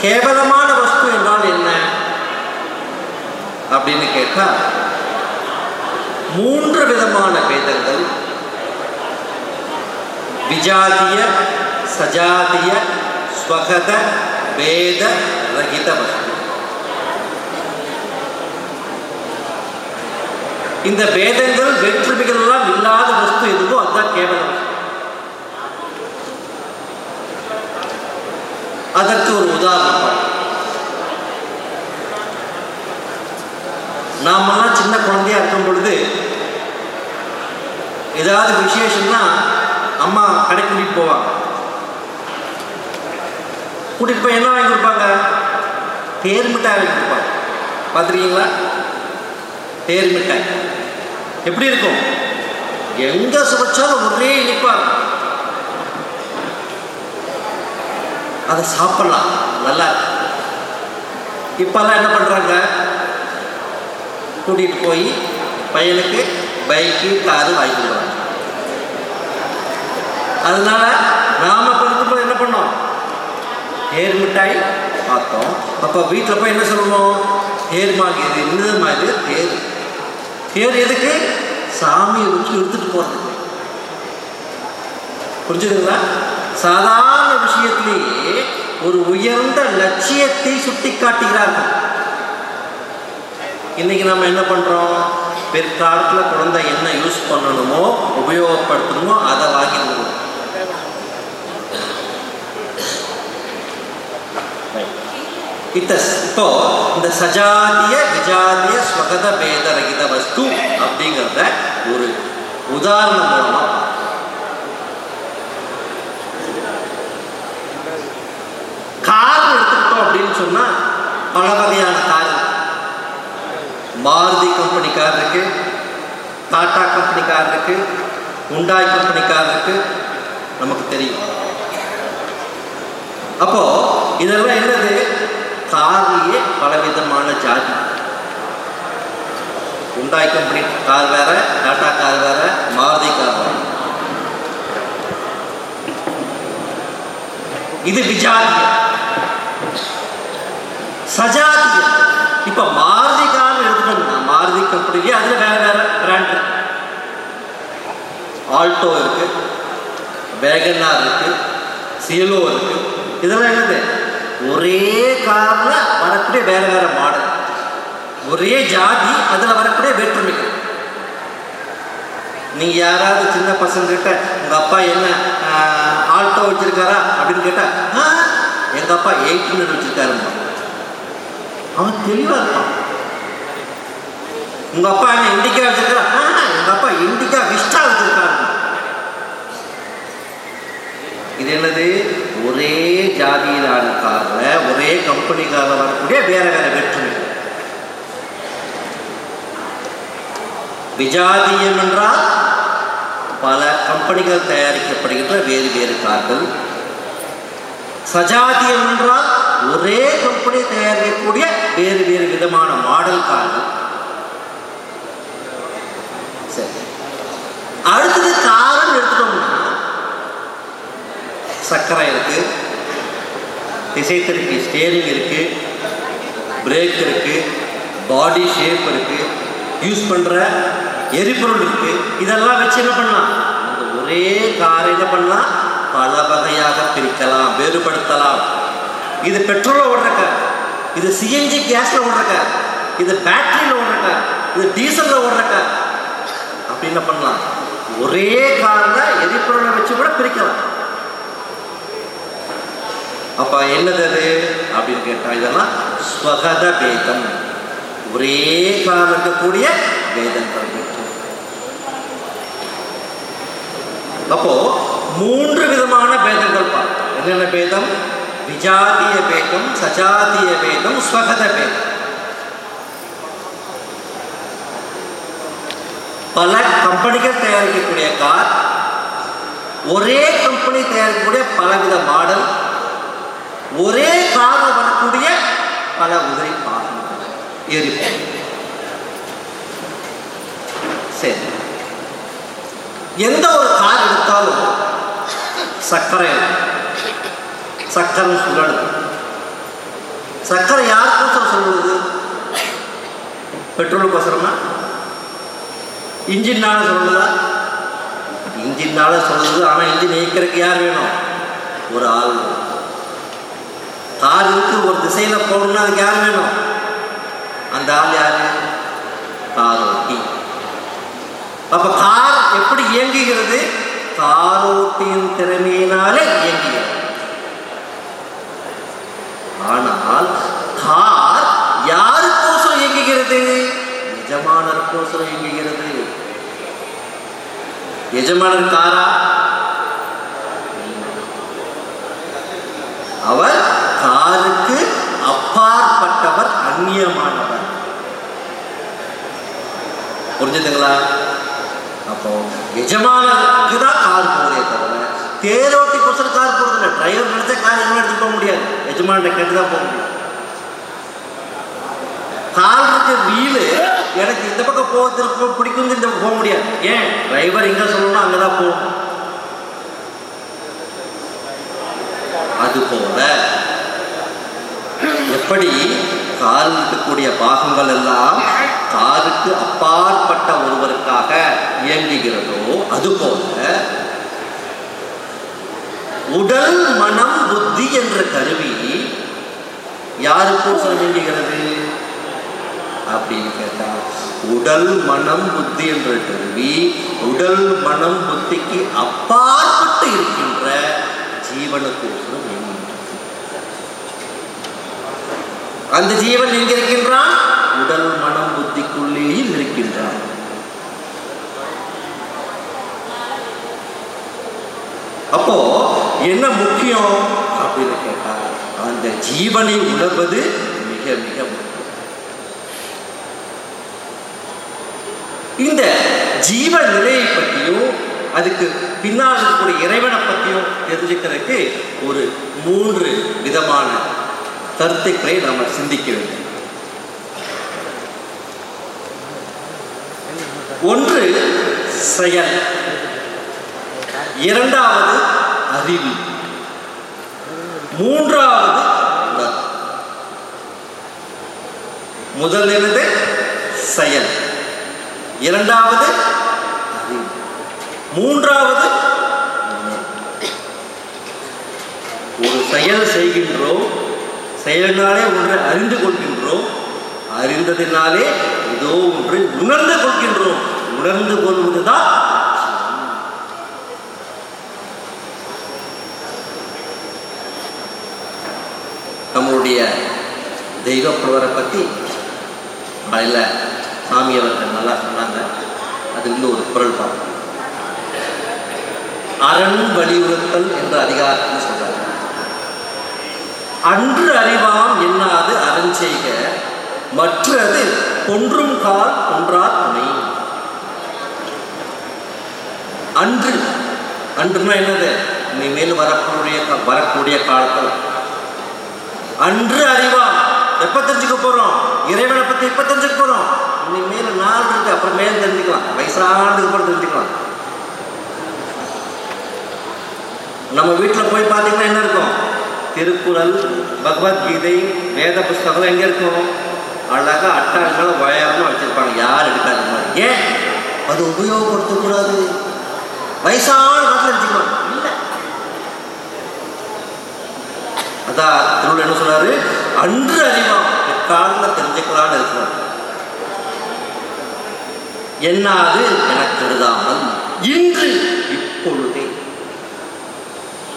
கேவலமான வஸ்து என்றால் என்ன? அப்படின்னு கேட்டா மூன்று விதமான வேதங்கள் விஜாதிய சஜாதிய ஸ்வகத வேத ரகித வஸ்து. இந்த வேதங்கள் வேற்றுமைகள் எல்லாம் இல்லாத வஸ்து எதுவோ அதுதான் கேவலம் அதற்கு ஒரு உதாரணம். நாமெல்லாம் சின்ன குழந்தையா இருக்கும் பொழுது ஏதாவது விசேஷம்னா அம்மா கடைக்கு கூட்டிட்டு போவாங்க. கூட்டிட்டு போய் என்ன வாங்கி கொடுப்பாங்க? தேர் மிட்டாய் வாங்கி கொடுப்பாங்க. பார்த்துருக்கீங்களா? தேர் மிட்டாய். எப்படி இருக்கும்? எங்க சுவைச்சாலும் ஒரே இனிப்பா இருக்கும் அதை சாப்பிடலாம். நல்லா இருக்கு. இப்பெல்லாம் என்ன பண்ணுறாங்க கூட்டிகிட்டு போய் பையனுக்கு பைக்கு காரு வாங்கி கொடுக்குறாங்க. அதனால நாம பிறந்தப்போ என்ன பண்ணோம்? ஏர் மிட்டாய் பார்த்தோம். அப்போ வீட்டில் போய் என்ன சொல்லணும்? தேர் மாதிரி இது என்னது மாதிரி தேர். தேர் எதுக்கு? சாமியை வச்சு எடுத்துகிட்டு போகிறது புரிஞ்சுதுங்களா? சாதாரண விஷயத்திலேயே ஒரு உயர்ந்த லட்சியத்தை சுட்டி காட்டுகிறார்கள் இன்னைக்கு நம்ம என்ன பண்றோம்? பிற்காலத்தில் குழந்தை என்ன யூஸ் பண்ணணுமோ உபயோகப்படுத்தணுமோ அதை வாங்கி இப்போ இந்த சஜாதிய விஜாதிய ஸ்வகத பேத ரகித வஸ்து அப்படிங்கிறத ஒரு உதாரணம் மூலமாக கார் எடுத்துக்கிட்டோம் அப்படின்னு சொன்னால் பல வகையான கார் மாருதி கம்பெனி கார் இருக்கு டாடா கம்பெனி கார் இருக்கு உண்டாய் கம்பெனி கார் இருக்கு நமக்கு தெரியும். அப்போ இதெல்லாம் என்னது? கார்லேயே பலவிதமான ஜாதி. உண்டாய் கம்பெனி கார் வேற டாடா கார் வேற மாருதி கார் வேற. இது விஜாதியம். சஜாதியம் இப்ப மாருதி கார் எடுத்துட்டோம்னா மாருதி கம்பெனிலேயே அதுல வேற வேற பிராண்ட் இருக்கு ஆல்டோ இருக்கு வேகனார் இருக்கு சீலோ இருக்கு. இதெல்லாம் என்னது? ஒரே கார்ல வரக்கூடிய வேற வேற மாடல் ஒரே ஜாதி அதில் வரக்கூடிய வேற்றுமைகள். நீங்கள் யாராவது சின்ன பசங்க கிட்ட உங்க அப்பா என்ன ஆல்டோ வச்சிருக்காரா? அப்படின்னு கேட்டா "ஆ, எங்க அப்பா எயிட் ஹண்ட்ரட் வச்சிருக்காருமா அவன் தெளிவாக இருப்பான் உங்க அப்பா என்ன இண்டிகா வச்சிருக்காரா "ஆ, அப்பா இண்டிகா விஸ்டா வச்சிருக்காரு. இது என்னது? ஒரே ஜாதியிலான காரில் ஒரே கம்பெனிக்காரில் வரக்கூடிய வேற வேற வேற்றுமைகள் விஜாதியம் என்றால் பல கம்பெனிகள் தயாரிக்கப்படுகின்ற வேறு வேறு கார்கள். சஜாதியம் என்றால் ஒரே கம்பெனி தயாரிக்கக்கூடிய வேறு வேறு விதமான மாடல் கார்கள். சரி. அடுத்தது காரம் எடுத்துட்டோம்னா சக்கரம் இருக்கு திசை திருப்பி ஸ்டேரிங் இருக்கு பிரேக் இருக்கு பாடி ஷேப் இருக்கு யூஸ் பண்ற எரிபொருள் இருக்கு. இதெல்லாம் வச்சு என்ன பண்ணலாம்? அந்த ஒரே காரை என்ன பண்ணலாம்? பல வகையாக பிரிக்கலாம் வேறுபடுத்தலாம். இது பெட்ரோல் ஓடுற கார். இது சிஎன்ஜி கேஸ்ல ஓடுற கார் இது பேட்டரியில் ஓடுற கார் இது டீசல்ல ஓடுற கார் அப்படி என்ன பண்ணலாம்? ஒரே காரில் எரிபொருளை வச்சு கூட பிரிக்கலாம். அப்ப என்னது அது? அப்படின்னு கேட்டா இதெல்லாம் ஸ்வகத பேதம் ஒரே காலம் இருக்கக்கூடிய வேதங்கள் அப்போ மூன்று விதமான பேதங்கள் பார்த்தோம் என்னென்ன பேதம் விஜாதிய பேதம் சஜாதிய பேதம் ஸ்வகத பேதம் பல கம்பெனிகள் தயாரிக்கக்கூடிய கார் ஒரே கம்பெனி தயாரிக்கக்கூடிய பலவித மாடல் ஒரே காரில் வரக்கூடிய பல உதிரி பாகங்கள் எரிபொருள் சரி. எந்த ஒரு கார் எடுத்தாலும் சர்க்கரை சக்கரை சர்க்கரை சக்கரை யாருக்கோசரம் சொல்லுவது பெட்ரோலுக்கோசரமா இன்ஜின்னால சொல்லுதா? இன்ஜின்னால சொல்லுது ஆனால் இன்ஜின் இயக்கிறதுக்கு யார் வேணும்? ஒரு ஆள். கார் இருக்கு ஒரு திசையில் போகணும்னா அதுக்கு யார் வேணும்? அந்த ஆள் யார்? காரோட்டி. அப்போ கார் எப்படி இயங்குகிறது? காரோட்டியின் திறமையினாலே இயங்குகிறது. ஆனால் கார் யாருக்கோசம் இயங்குகிறது? எஜமானருக்கோசரம் இயங்குகிறது. எஜமானர் காரா? அவர் காருக்கு அப்பாற்பட்டவர் அந்நியமானவர். புரிஞ்சுதுங்களா? அப்போ எஜமானருக்கு தான் கார் தேரோட்டி கொசர் கார் போகிறதில்ல டிரைவர் நினைச்ச கார் எதுவும் எடுத்துட்டு போக முடியாது. எஜமான கேட்டு தான் போக முடியும். கால் இருக்க வீலு. எனக்கு இந்த பக்கம் போகிறதுக்கு பிடிக்கும் இந்த பக்கம் போக முடியாது. ஏன்? டிரைவர் எங்கே சொல்லணும் அங்கே தான் அது அதுபோல எப்படி கால் இருக்கக்கூடிய பாகங்கள் எல்லாம் காருக்கு அப்பாற்பட்ட ஒருவருக்காக இயங்குகிறதோ அதுபோல உடல் மனம் புத்தி என்ற கருவி யாருக்கோசரம் இயங்குகிறது அப்படின்னு கேட்டா உடல் மனம் புத்தி என்ற கருவி உடல் மனம் புத்திக்கு அப்பாற்பட்டு இருக்கின்ற ஜீவனுக்கு அந்த ஜீவன் எங்க இருக்கின்றான்? உடல் மனம் புத்திக்குள்ளேயும் இருக்கின்றான். அப்போ என்ன முக்கியம் அப்படின்னு கேட்டால் அந்த ஜீவனை உணர்வது மிக மிக முக்கியம். இந்த ஜீவ நிலையை பற்றியும் அதுக்கு பின்னால் இருக்கக்கூடிய இறைவனை பற்றியும் தெரிஞ்சுக்கிறதுக்கு ஒரு மூன்று விதமான கருத்துக்களை நாம் சிந்திக்க வேண்டும். ஒன்று செயல். இரண்டாவது அறிவு. மூன்றாவது உடல் முதல் செயல். இரண்டாவது அறிவு. மூன்றாவது ஒரு செயல் செய்கின்றோம் செயலினாலே ஒன்றை அறிந்து கொள்கின்றோம் அறிந்ததினாலே ஏதோ ஒன்று உணர்ந்து கொள்கின்றோம். உணர்ந்து கொள்வதுதான் நம்மளுடைய தெய்வப்புலவரை பற்றி காலையில் சாமி அவர்கள் நல்லா சொன்னாங்க. அதுலேருந்து ஒரு குரல் பார்ப்போம். அரண் வலியுறுத்தல் என்ற அதிகாரத்தில் சொல்றாங்க. அன்று அறிவாம் என்னாது அரண் செய்க மற்றது கொன்றும் கால் கொன்றார் துணை. அன்று அன்றுனா என்னது? இனிமேல் வரக்கூடிய வரக்கூடிய காலத்தில் அன்று அறிவாம் எப்போ தெரிஞ்சுக்க போகிறோம் இறைவனை பற்றி எப்ப தெரிஞ்சுக்க போகிறோம் இனிமேல் நாள் இருக்கு அப்புறம் மேல் தெரிஞ்சுக்கலாம். வயசானதுக்கு அப்புறம் தெரிஞ்சுக்கலாம். நம்ம வீட்டில் போய் பார்த்தீங்கன்னா என்ன இருக்கும்? திருக்குறள் பகவத்கீதை வேத புஸ்தகம் எங்கே இருக்கும்? அழகாக அட்டாள்களை உயரமாக வச்சுருப்பாங்க. யார் எடுக்காத மாதிரி ஏன்? அது உபயோகப்படுத்தக்கூடாது. வயசான காலத்தில் எடுத்துக்கலாம் அதான் திருவள்ளுவர் என்ன சொன்னாரு? அன்று அறிவாம் பிற்காலத்தில் தெரிஞ்சுக்கலான்னு இருக்கிறார் என்னாது என கருதாமல் இன்று இப்பொழுதே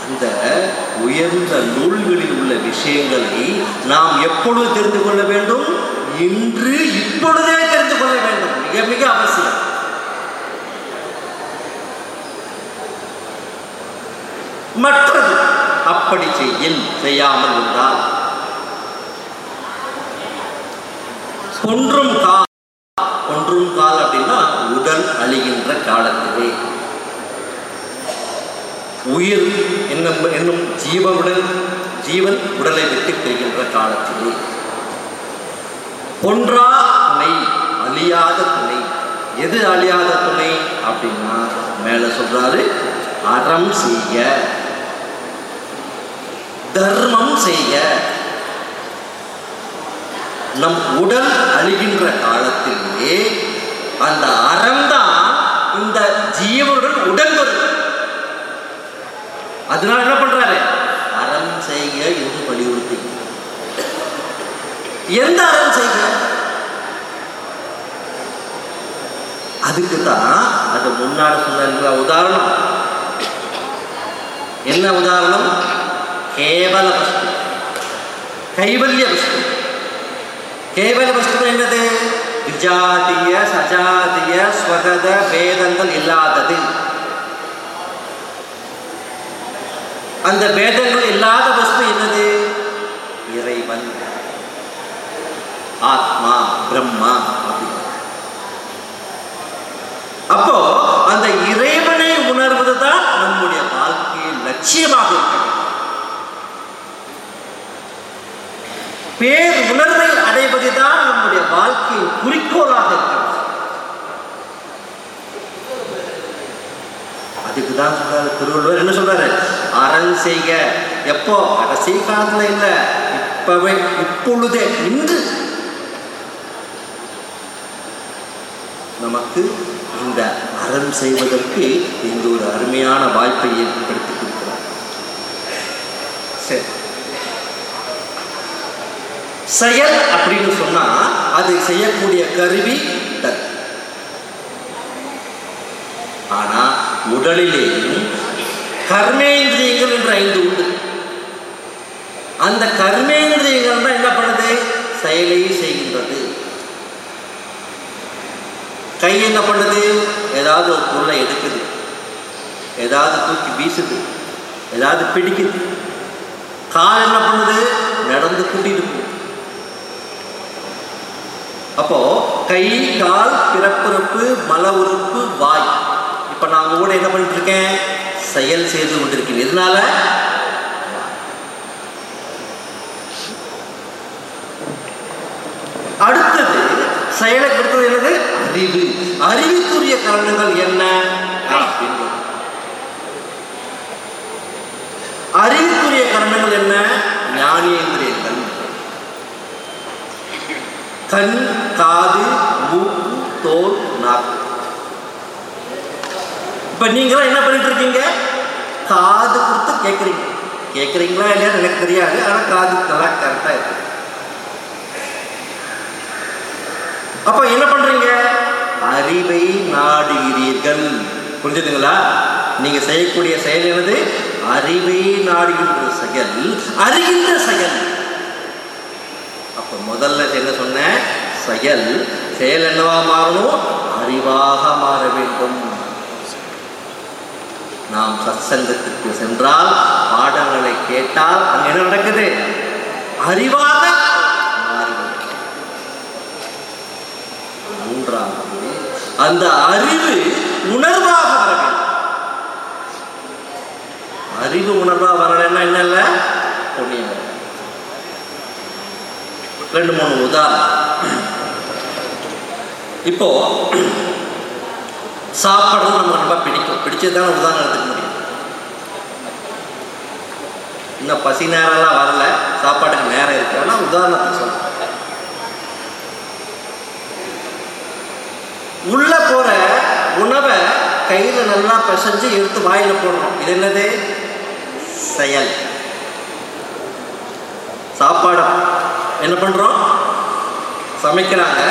அந்த உயர்ந்த நூல்களில் உள்ள விஷயங்களை நாம் எப்பொழுது தெரிந்து கொள்ள வேண்டும்? இன்று இப்பொழுதே தெரிந்து கொள்ள வேண்டும். மிக மிக அவசியம். மற்றது அப்படி செய்யின் செய்யாமல் இருந்தால். கொன்றும் கால் கொன்றும் கால் அப்படின்னா உடல் அழிகின்ற காலத்திலே. உயிர் என்னும் என்னும் ஜீவனுடன் ஜீவன் உடலை விட்டு பிரிகின்ற காலத்திலே. ஒன்றா துணை அழியாத துணை. எது அழியாத துணை அப்படின்னா மேல சொல்றாரு அறம் செய்ய. தர்மம் செய்ய நம் உடல் அழிகின்ற காலத்திலே அந்த அறம்தான் இந்த ஜீவனுடன் உடன் வரும் அதனால என்ன பண்றாரு? அறம் செய்ய என்று வலியுறுத்தி. எந்த அறம் செய்ய அதுக்கு தான் அது முன்னாடி சொன்ன உதாரணம். என்ன உதாரணம்? கேவல வஸ்து கைவல்ய வஸ்து கேவல வஸ்து என்னது விஜாதிய சஜாதிய ஸ்வகத வேதங்கள் இல்லாதது அந்த வேதங்கள் இல்லாத வஸ்து என்னது இறைவன் ஆத்மா பிரம்மா அப்போ அந்த இறைவனை உணர்வது தான் நம்முடைய வாழ்க்கையின் லட்சியமாக இருக்கிறது பேர் உணர்வை அடைவதுதான் நம்முடைய வாழ்க்கையின் குறிக்கோளாக இருக்க அதுக்கு தான் சொல்றாரு திருவள்ளுவர். என்ன சொல்றாரு? அரண் செய்க. எப்போ? கடைசி காலத்துல இல்ல. இப்பவே இப்பொழுதே இன்று. நமக்கு இந்த அறம் செய்வதற்கு இந்த ஒரு அருமையான வாய்ப்பை ஏற்படுத்தி கொடுக்கிறார் சரி செயல் அப்படின்னு சொன்னா அது செய்யக்கூடிய கருவி உடல் ஆனா உடலிலேயும் கர்மேந்திரியங்கள் என்று ஐந்து உண்டு. அந்த கர்மேந்திரியங்கள் தான் என்ன பண்ணுது? செயலை செய்கின்றது. கை என்ன பண்ணுது? ஏதாவது ஒரு பொருளை எடுக்குது. ஏதாவது தூக்கி வீசுது. ஏதாவது பிடிக்குது. கால் என்ன பண்ணுது? நடந்து கூட்டிட்டு போகுது அப்போ கை கால் பிறப்புறுப்பு மல உறுப்பு வாய். இப்ப நான் உங்க கூட என்ன பண்ணிட்டு இருக்கேன் செயல் செய்து கொண்டிருக்கேன் இதனால அடுத்தது செயலை கொடுத்தது என்னது? அறிவு. அறிவுக்குரிய காரணங்கள் என்ன? அறிவுக்குரிய காரணங்கள் என்ன? கண் காது மூக்கு தோல் நாக்கு. இப்ப நீங்களாம் என்ன பண்ணிட்டு இருக்கீங்க காது கொடுத்து கேட்குறீங்க கேட்குறீங்களா இல்லையா எனக்கு தெரியாது ஆனால் காது நல்லா கரெக்டாக இருக்கு. அப்போ என்ன பண்றீங்க? அறிவை நாடுகிறீர்கள். புரிஞ்சுதுங்களா? நீங்க செய்யக்கூடிய செயல் என்னது? அறிவை நாடுகின்ற செயல் அறிகின்ற செயல். அப்ப முதல்ல என்ன சொன்னேன் செயல். செயல் என்னவா மாறணும்? அறிவாக மாற வேண்டும். நாம் சத்சங்கத்திற்கு சென்றால் பாடங்களை கேட்டால் அங்க என்ன நடக்குது? அறிவாக மூன்றாவது அந்த அறிவு உணர்வாக வர வேண்டும். அறிவு உணர்வாக வரலன்னா என்ன இல்லை புண்ணியம் வரும். ரெண்டு மூணு உதாரணம் இப்போ சாப்பாடு நமக்கு ரொம்ப பிடிக்கும். பிடிச்சதுதான் உதாரணம் எடுத்துக்க முடியும். இன்னும் பசி நேரம்லாம் வரல. சாப்பாட்டுக்கு நேரம் இருக்கு. ஆனால் உதாரணத்தை சொல்றேன். உள்ள போற உணவை கையில நல்லா பிசைஞ்சு எடுத்து வாயில போடுறோம் இது என்னது? செயல். சாப்பாடு. என்ன பண்றோம்? சமைக்கிறாங்க.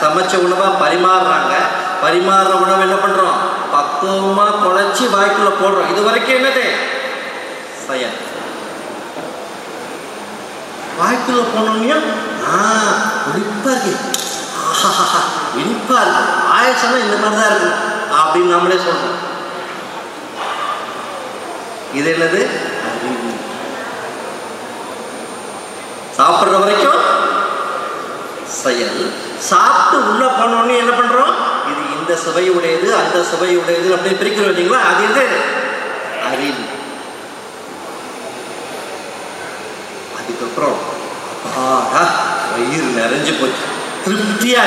சமைச்ச உணவை பரிமாறுறாங்க. பரிமாறுற உணவு என்ன பண்றோம்? பக்குவமாக குழச்சி வாய்க்குள்ள போடுறோம். இது வரைக்கும் என்னது? செயல். வாய்க்குள்ள போனோம்னா ஆ புளிப்பா இருக்கு. ஆஹாஹாஹா, இனிப்பா இருக்கு. ஆயிடுச்சுன்னா இந்த மாதிரி தான் இருக்கு அப்படின்னு நம்மளே சொல்றோம். இது என்னது? அறிவு. சாப்பிட்ற வரைக்கும் செயல். சாப்பிட்டு உள்ள போனோடனே என்ன பண்றோம்? இது இந்த சுவையுடையது அந்த சுவையுடையது அப்படி பிரிக்கிறோம் இல்லைங்களா? அது எது? அறிவு. அதுக்கப்புறம் வயிறு நிறைஞ்சு போச்சு. திருப்தியா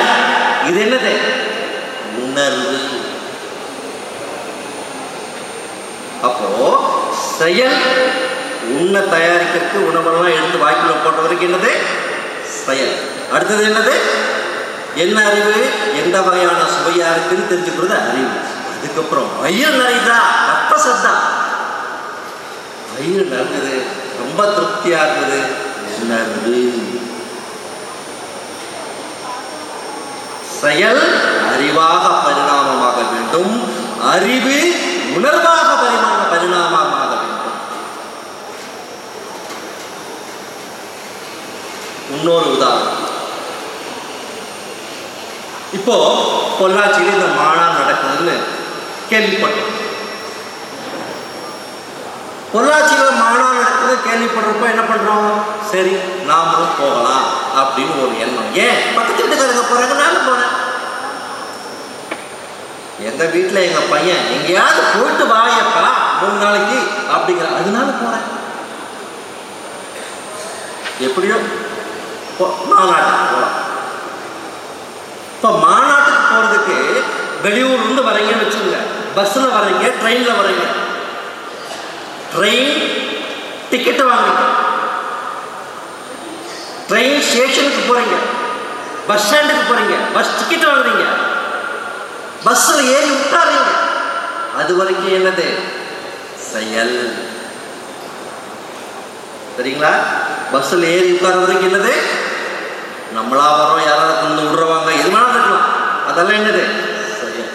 இது என்னது? உணர்வு. அப்போ செயல் உன்னை தயாரிக்கிறதுக்கு உணவெல்லாம் எடுத்து வாய்க்குள்ள போட்ட வரைக்கும் என்னது? செயல். அடுத்தது என்னது? என்ன அறிவு? எந்த வகையான சுவையாக இருக்குன்னு தெரிஞ்சுக்கிறது அறிவு. அதுக்கப்புறம் வயிறு நிறையுதா ரத்த சத்தா. வயிறு நிறைஞ்சது. ரொம்ப திருப்தியாக இருந்தது. உணர்வு செயல் அறிவாக பரிணாமமாக வேண்டும். அறிவு உணர்வாக பரிணாமம் பரிணாமமாக வேண்டும் இன்னொரு உதாரணம். இப்போ பொள்ளாச்சியில் இந்த மாநாடு நடக்குதுன்னு கேள்விப்பட்டோம். பொள்ளாச்சியில் மாநாடு நடக்குது கேள்விப்படுறப்போ என்ன பண்றோம்? சரி நாமளும் போகலாம் அப்படின்னு ஒரு எண்ணம். ஏன்? பக்கத்து வீட்டுக்காரங்க போறாங்க நானும் போறேன். எங்க வீட்டில் எங்க பையன் எங்கேயாவது போயிட்டு வாயப்பா மூணு நாளைக்கு அப்படிங்கிற அதனால போறேன். எப்படியோ மாநாட்டுக்கு போகலாம் இப்போ மாநாட்டுக்கு போகிறதுக்கு வெளியூர்லேருந்து வரீங்கன்னு வச்சுக்கோங்க. பஸ்ஸில் வரீங்க ட்ரெயினில் வரீங்க ட்ரெயின் டிக்கெட்டு வாங்குறீங்க. ட்ரெயின் ஸ்டேஷனுக்கு போகிறீங்க பஸ் ஸ்டாண்டுக்கு போகிறீங்க பஸ் டிக்கெட் வாங்குறீங்க. பஸ்ஸில் ஏறி உட்காருங்க. அது வரைக்கும் என்னது? செயல். சரிங்களா? பஸ்ஸில் ஏறி உட்கார வரைக்கும் என்னது? நம்மளா வரோம் யாராவது கொண்டு விடுறவாங்க. எது வேணாலும் இருக்கலாம். அதெல்லாம் என்னது? செயல்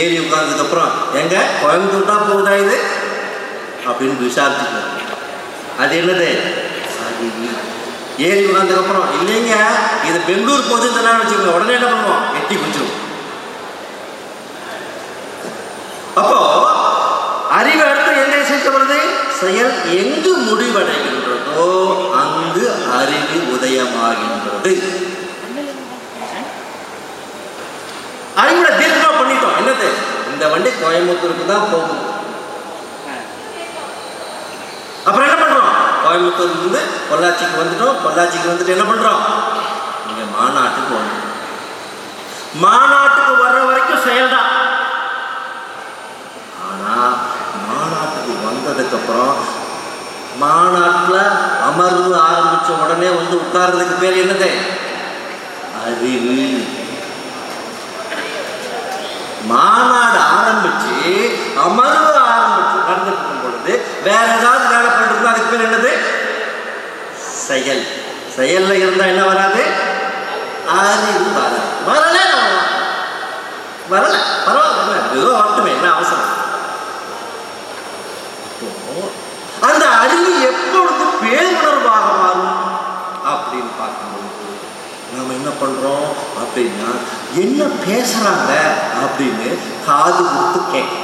ஏறி உட்கார்ந்ததுக்கப்புறம் எங்க? கோயம்புத்தூர் தான் போகுதா இது? அப்படின்னு விசாரிச்சுக்கணும் அது என்னது? ஏறி ஏறி உட்கார்ந்ததுக்கப்புறம் இல்லைங்க இது பெங்களூர் போகுதுன்னு சொன்னா வச்சுக்கோங்க. உடனே என்ன பண்ணுவோம்? எட்டி குச்சிரும் அப்போ அறிவு அடுத்து செயல் எங்கு முடிவடைகின்றதோ அங்கு அறிவு உதயமாகின்றது. அறிவுல தீர்க்கமா பண்ணிட்டோம். என்னது? இந்த வண்டி கோயம்புத்தூருக்கு தான் போகும். அப்புறம் என்ன பண்றோம்? கோயம்புத்தூர்ல இருந்து பொள்ளாச்சிக்கு வந்துட்டோம். பொள்ளாச்சிக்கு வந்துட்டு என்ன பண்றோம்? இங்க மாநாட்டுக்கு வந்தோம் மாநாட்டுக்கு வர்ற வரைக்கும் செயல்தான் ஆனா வந்ததுக்கப்புறம் மாநாட்டில் அமர்வு ஆரம்பித்த உடனே வந்து உட்கார்றதுக்கு பேர் என்னது? அறிவு. மாநாடு ஆரம்பிச்சு அமர்வு ஆரம்பிச்சு நடந்துட்டு பொழுது வேற ஏதாவது வேலை பண்ணுறதுக்கு அதுக்கு பேர் என்னது? செயல். செயலில் இருந்தால் என்ன வராது? அறிவு வர வரல வரல. பரவாயில்ல. ஏதோ வரட்டுமே என்ன அவசரம் அப்போ அந்த அறிவு எப்பொழுது பேருணர்வாக மாறும் அப்படின்னு பார்க்கும்போது நாம் என்ன பண்ணுறோம் அப்படின்னா என்ன பேசுகிறாங்க அப்படின்னு காது கொடுத்து கேட்கும்.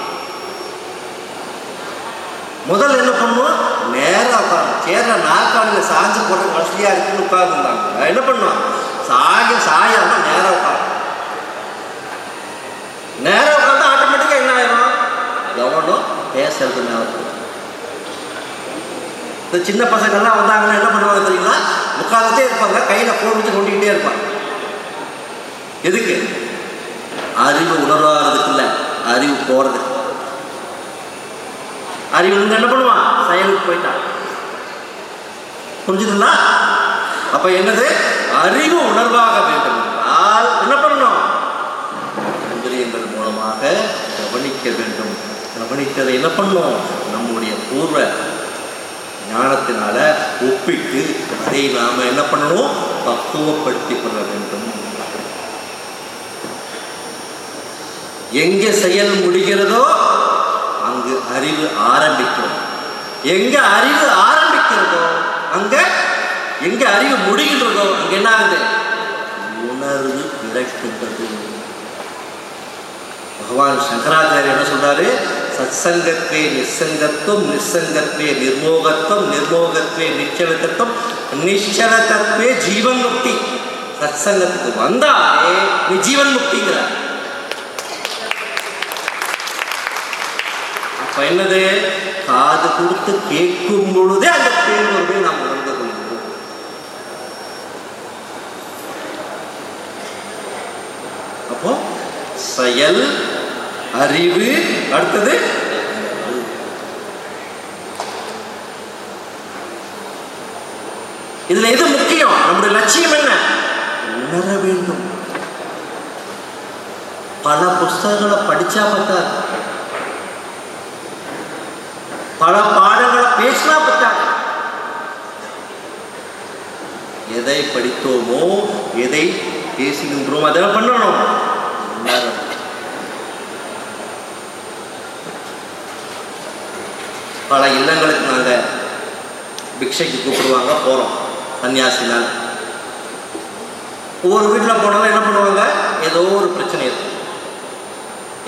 முதல்ல என்ன பண்ணுவோம்? நேராக உட்காந்து சேர்ற நாற்காலியில் சாஞ்சு போட்டு வசதியாக இருக்குன்னு உட்காந்துருந்தாங்க என்ன பண்ணுவோம்? சாய சாயாமல் நேராக உட்காந்து நேராக உட்காந்து ஆட்டோமேட்டிக்காக என்ன ஆயிரும்? எவனும் பேசுறது நேரம் இந்த சின்ன பசங்கள்லாம் வந்தாங்கன்னா என்ன பண்ணுவாங்க தெரியுங்களா உட்காந்துட்டே இருப்பாங்க கையில் ஃபோன் வச்சு கொண்டுகிட்டே இருப்பாங்க. எதுக்கு? அறிவு உணர்வாகிறதுக்கு இல்லை அறிவு போகிறது அறிவு இருந்து என்ன பண்ணுவான்? செயலுக்கு போயிட்டான். புரிஞ்சுதுங்களா? அப்போ என்னது? அறிவு உணர்வாக வேண்டும் என்றால் என்ன பண்ணணும்? இந்திரியங்கள் மூலமாக கவனிக்க வேண்டும். கவனித்ததை என்ன பண்ணும்? நம்முடைய பூர்வ ஞானத்தினால ஒப்பிட்டு அதை நாம் என்ன பண்ணணும்? பக்குவப்படுத்தி கொள்ள வேண்டும் எங்க செயல் முடிகிறதோ அங்கு அறிவு ஆரம்பிக்கிறது எங்க அறிவு ஆரம்பிக்கிறதோ அங்க எங்க அறிவு முடிகின்றதோ அங்க என்ன ஆகுது? உணர்வு பிறக்கின்றது. பகவான் சங்கராச்சாரியர் என்ன சொல்றாரு? சத்சங்கத்வே நிசங்கத்துவம் நிசங்கத்வே நிர்மோகத்துவம் நிர்மோகத்வே நிச்சலத்தத்துவம் நிச்சலத்தத்வே ஜீவன் முக்தி சத்சங்கத்துக்கு வந்தாலே நீ ஜீவன் முக்திங்கிறார் அப்ப என்னது? காது கொடுத்து கேட்கும் பொழுதே அந்த பேருணர்வை நாம் உணர்ந்து கொள்கிறோம் அப்போ செயல் அறிவு. அடுத்தது? இதுல எது முக்கியம்? நம்முடைய லட்சியம் என்ன? உணர வேண்டும். பல புஸ்தகங்களை படிச்சா பத்தாது. பல பாடங்களை பேசினா பத்தாது. எதை படித்தோமோ எதை பேசுகின்றோம் அதை பண்ணணும். பல இல்லங்களுக்கு நாங்கள் பிக்ஷைக்கு கூப்பிடுவாங்க போகிறோம் சன்னியாசினால். ஒவ்வொரு வீட்டில் போனாலும் என்ன பண்ணுவாங்க? ஏதோ ஒரு பிரச்சனை இருக்கும்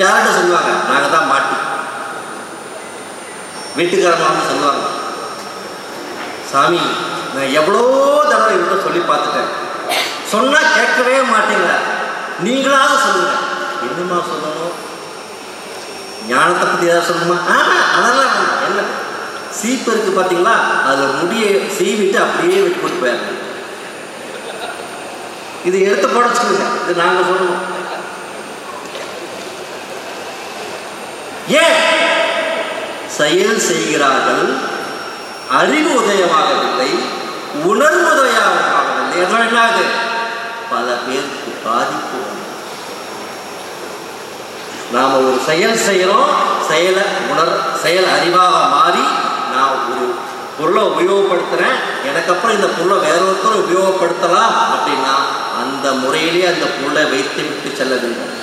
யார்கிட்ட சொல்லுவாங்க? நாங்கள் தான் மாட்டி. வீட்டுக்காரமாக சொல்லுவாங்க சாமி நான் எவ்வளோ தடவை இவர்கிட்ட சொல்லி பார்த்துட்டேன். சொன்னால் கேட்கவே மாட்டேங்க நீங்களாவது சொல்லுங்க. என்னம்மா சொல்லணும்? ஞானத்தை பற்றி ஏதாவது சொல்லணுமா? ஆமாம் அதெல்லாம் என்ன? சீப்பு இருக்கு பார்த்தீங்களா அதில் முடியை சீவிட்டு அப்படியே விட்டு போட்டு போயிடுறேன் இது எடுத்து போட சொல்லுங்க இது நாங்கள் சொல்லணும் ஏன்? செயல் செய்கிறார்கள் அறிவு உதயமாகவில்லை உணர்வு உதயமாகவில்லை. அதனால் என்ன ஆகுது பல பேருக்கு பாதிப்பு நாம் ஒரு செயல் செய்கிறோம் செயலை உணர் செயல் அறிவாக மாறி நான் ஒரு பொருளை உபயோகப்படுத்துகிறேன் எனக்கு அப்புறம் இந்த பொருளை வேற ஒருத்தர் உபயோகப்படுத்தலாம் அப்படின்னா அந்த முறையிலே அந்த பொருளை வைத்து விட்டு செல்ல வேண்டும்.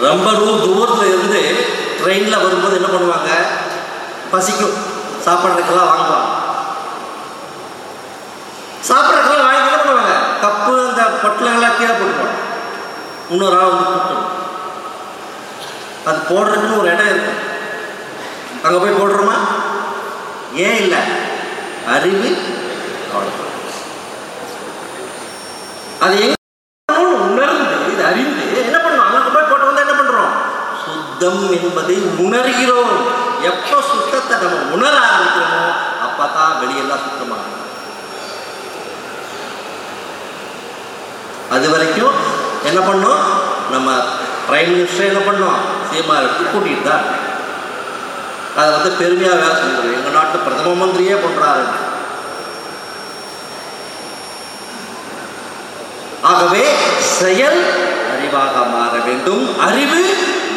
ரொம்ப ரூ தூரத்தில் இருந்து ட்ரெயினில் வரும்போது என்ன பண்ணுவாங்க? பசிக்கும். சாப்பாடுக்கெல்லாம் வாங்குவாங்க. சாப்பிட்றதுக்கெல்லாம் வாங்கி என்ன போவாங்க கப்பு அந்த பொட்டலங்கள்லாம் கீழே போட்டுருவாங்க இன்னொரு ஆள் வந்து கூப்பிட்டு அது போடுறதுக்குன்னு ஒரு இடம் இருக்கும். அங்கே போய் போடுறோமா? ஏன் இல்லை? அறிவு அது எங்க உணர்ந்து இது அறிந்து என்ன பண்ணுவோம்? அங்கே போய் போட்டு வந்து என்ன பண்ணுறோம் சுத்தம் என்பதை உணர்கிறோம். எப்போ சுத்தத்தை நம்ம உணர ஆரம்பிக்கிறோமோ அப்போ தான் வெளியெல்லாம் சுத்தமாகும். அது வரைக்கும் என்ன பண்ணோம்? நம்ம பிரைம் மினிஸ்டர் என்ன பண்ணோம்? சீமா கூட்டிகிட்டு தான் அதை வந்து பெருமையாக வேலை செஞ்சிடும் எங்கள் நாட்டு பிரதம மந்திரியே பண்ணுறாரு ஆகவே செயல் அறிவாக மாற வேண்டும். அறிவு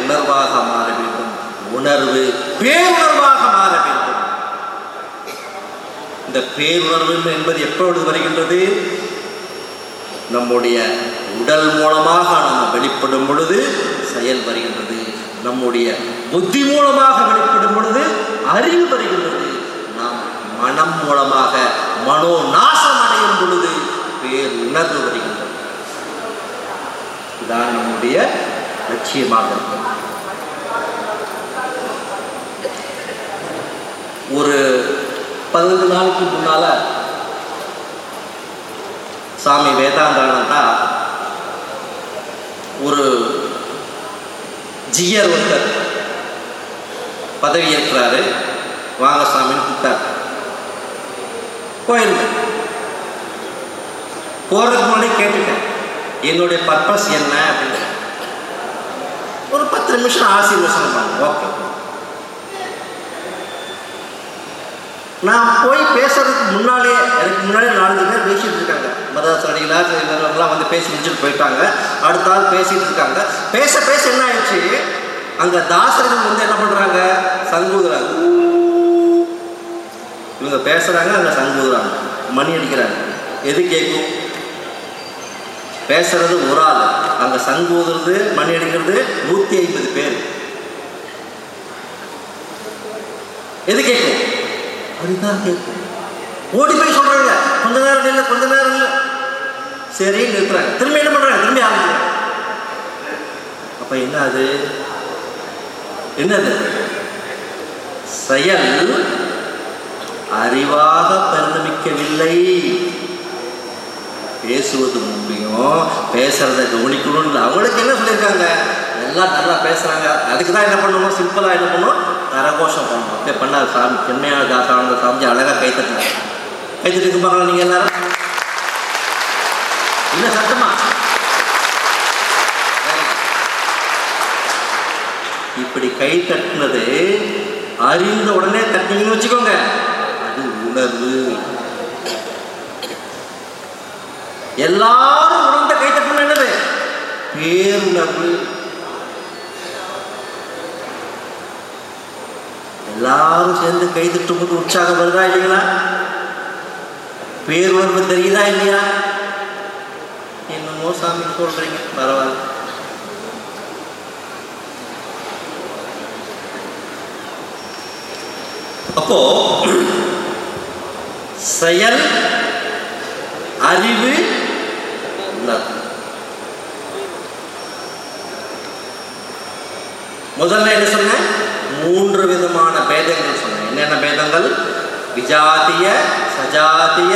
உணர்வாக மாற வேண்டும். உணர்வு பேருணர்வாக மாற வேண்டும். இந்த பேருணர்வு என்பது எப்பொழுது வருகின்றது? நம்முடைய உடல் மூலமாக நாம் வெளிப்படும் பொழுது செயல் வருகின்றது. நம்முடைய புத்தி மூலமாக வெளிப்படும் பொழுது அறிவு வருகின்றது. நாம் மனம் மூலமாக மனோ நாசம் அடையும் பொழுது பேர் உணர்வு வருகின்றது. இதான் நம்முடைய லட்சியமாக இருக்கும். ஒரு பதினஞ்சு நாளுக்கு முன்னால சாமி வேதாந்தானந்தா ஒரு ஜியர் ஒருத்தர் பதவி ஏற்கிறாரு. வாங்க சாமின்னு கூப்பிட்டார். கோயில் போகிறதுக்கு முன்னாடி கேட்டுட்டேன். என்னுடைய பர்பஸ் என்ன அப்படின்னு ஒரு பத்து நிமிஷம் ஆசீர்வசனம் பண்ணு ஓகே. நான் போய் பேசுறதுக்கு முன்னாலே எனக்கு முன்னாலே நாலஞ்சு பேர் பேசிட்டு இருக்காங்க. மதாசாரிகளாக இவரெல்லாம் வந்து பேசி முடிச்சுட்டு போயிட்டாங்க. அடுத்த ஆள் பேசிட்டு இருக்காங்க. பேச பேச என்ன ஆயிடுச்சு? அங்கே தாசர்கள் வந்து என்ன பண்ணுறாங்க சங்குதுறாங்க இவங்க பேசுகிறாங்க அங்கே சங்குதுறாங்க மணி அடிக்கிறாங்க எது கேட்கும் பேசுறது ஒரு ஆள். அங்கே சங்குதுறது மணி அடிக்கிறது நூற்றி ஐம்பது பேர். எது கேட்கும் அதுதான் கேட்கும் ஓடி போய் சொல்றாங்க கொஞ்ச நேரம் இல்லை கொஞ்ச நேரம் இல்லை சரி நிறுத்துறாங்க திரும்பி என்ன பண்றாங்க திரும்பி ஆரம்பிக்கிறாங்க அப்ப என்ன அது என்னது? செயல் அறிவாக பரிணமிக்கவில்லை பேசுவது முடியும் பேசுறத கவனிக்கணும்னு அவளுக்கு அவங்களுக்கு என்ன சொல்லியிருக்காங்க? எல்லாம் நல்லா பேசுறாங்க. அதுக்கு தான் என்ன பண்ணணும் சிம்பிளாக என்ன பண்ணணும் கரகோஷம் பண்ணணும் அப்படியே பண்ணாது சாமி சென்னையான தாசானந்த சாமி அழகாக கைத்தட்டினார் கைத்தட்டு பார்க்கலாம் நீங்கள் எல்லாரும்? என்ன சத்தமா? இப்படி கை தட்டினது அறிந்த உடனே தட்டினீங்கன்னு வச்சுக்கோங்க. அது உணர்வு. எல்லாரும் உணர்ந்த கை தட்டணும் என்னது? பேருணர்வு. எல்லாரும் சேர்ந்து கை தட்டும் போது உற்சாகம் வருதா இல்லைங்களா? பேர் பேருணர்வு தெரியுதா இல்லையா? என்னமோ சாமி சொல்றீங்க. பரவாயில்ல. அப்போ செயல் அறிவு முதல்ல என்ன சொன்னேன் மூன்று விதமான பேதங்கள் சொன்னேன். என்னென்ன பேதங்கள்? விஜாத்திய சஜாத்திய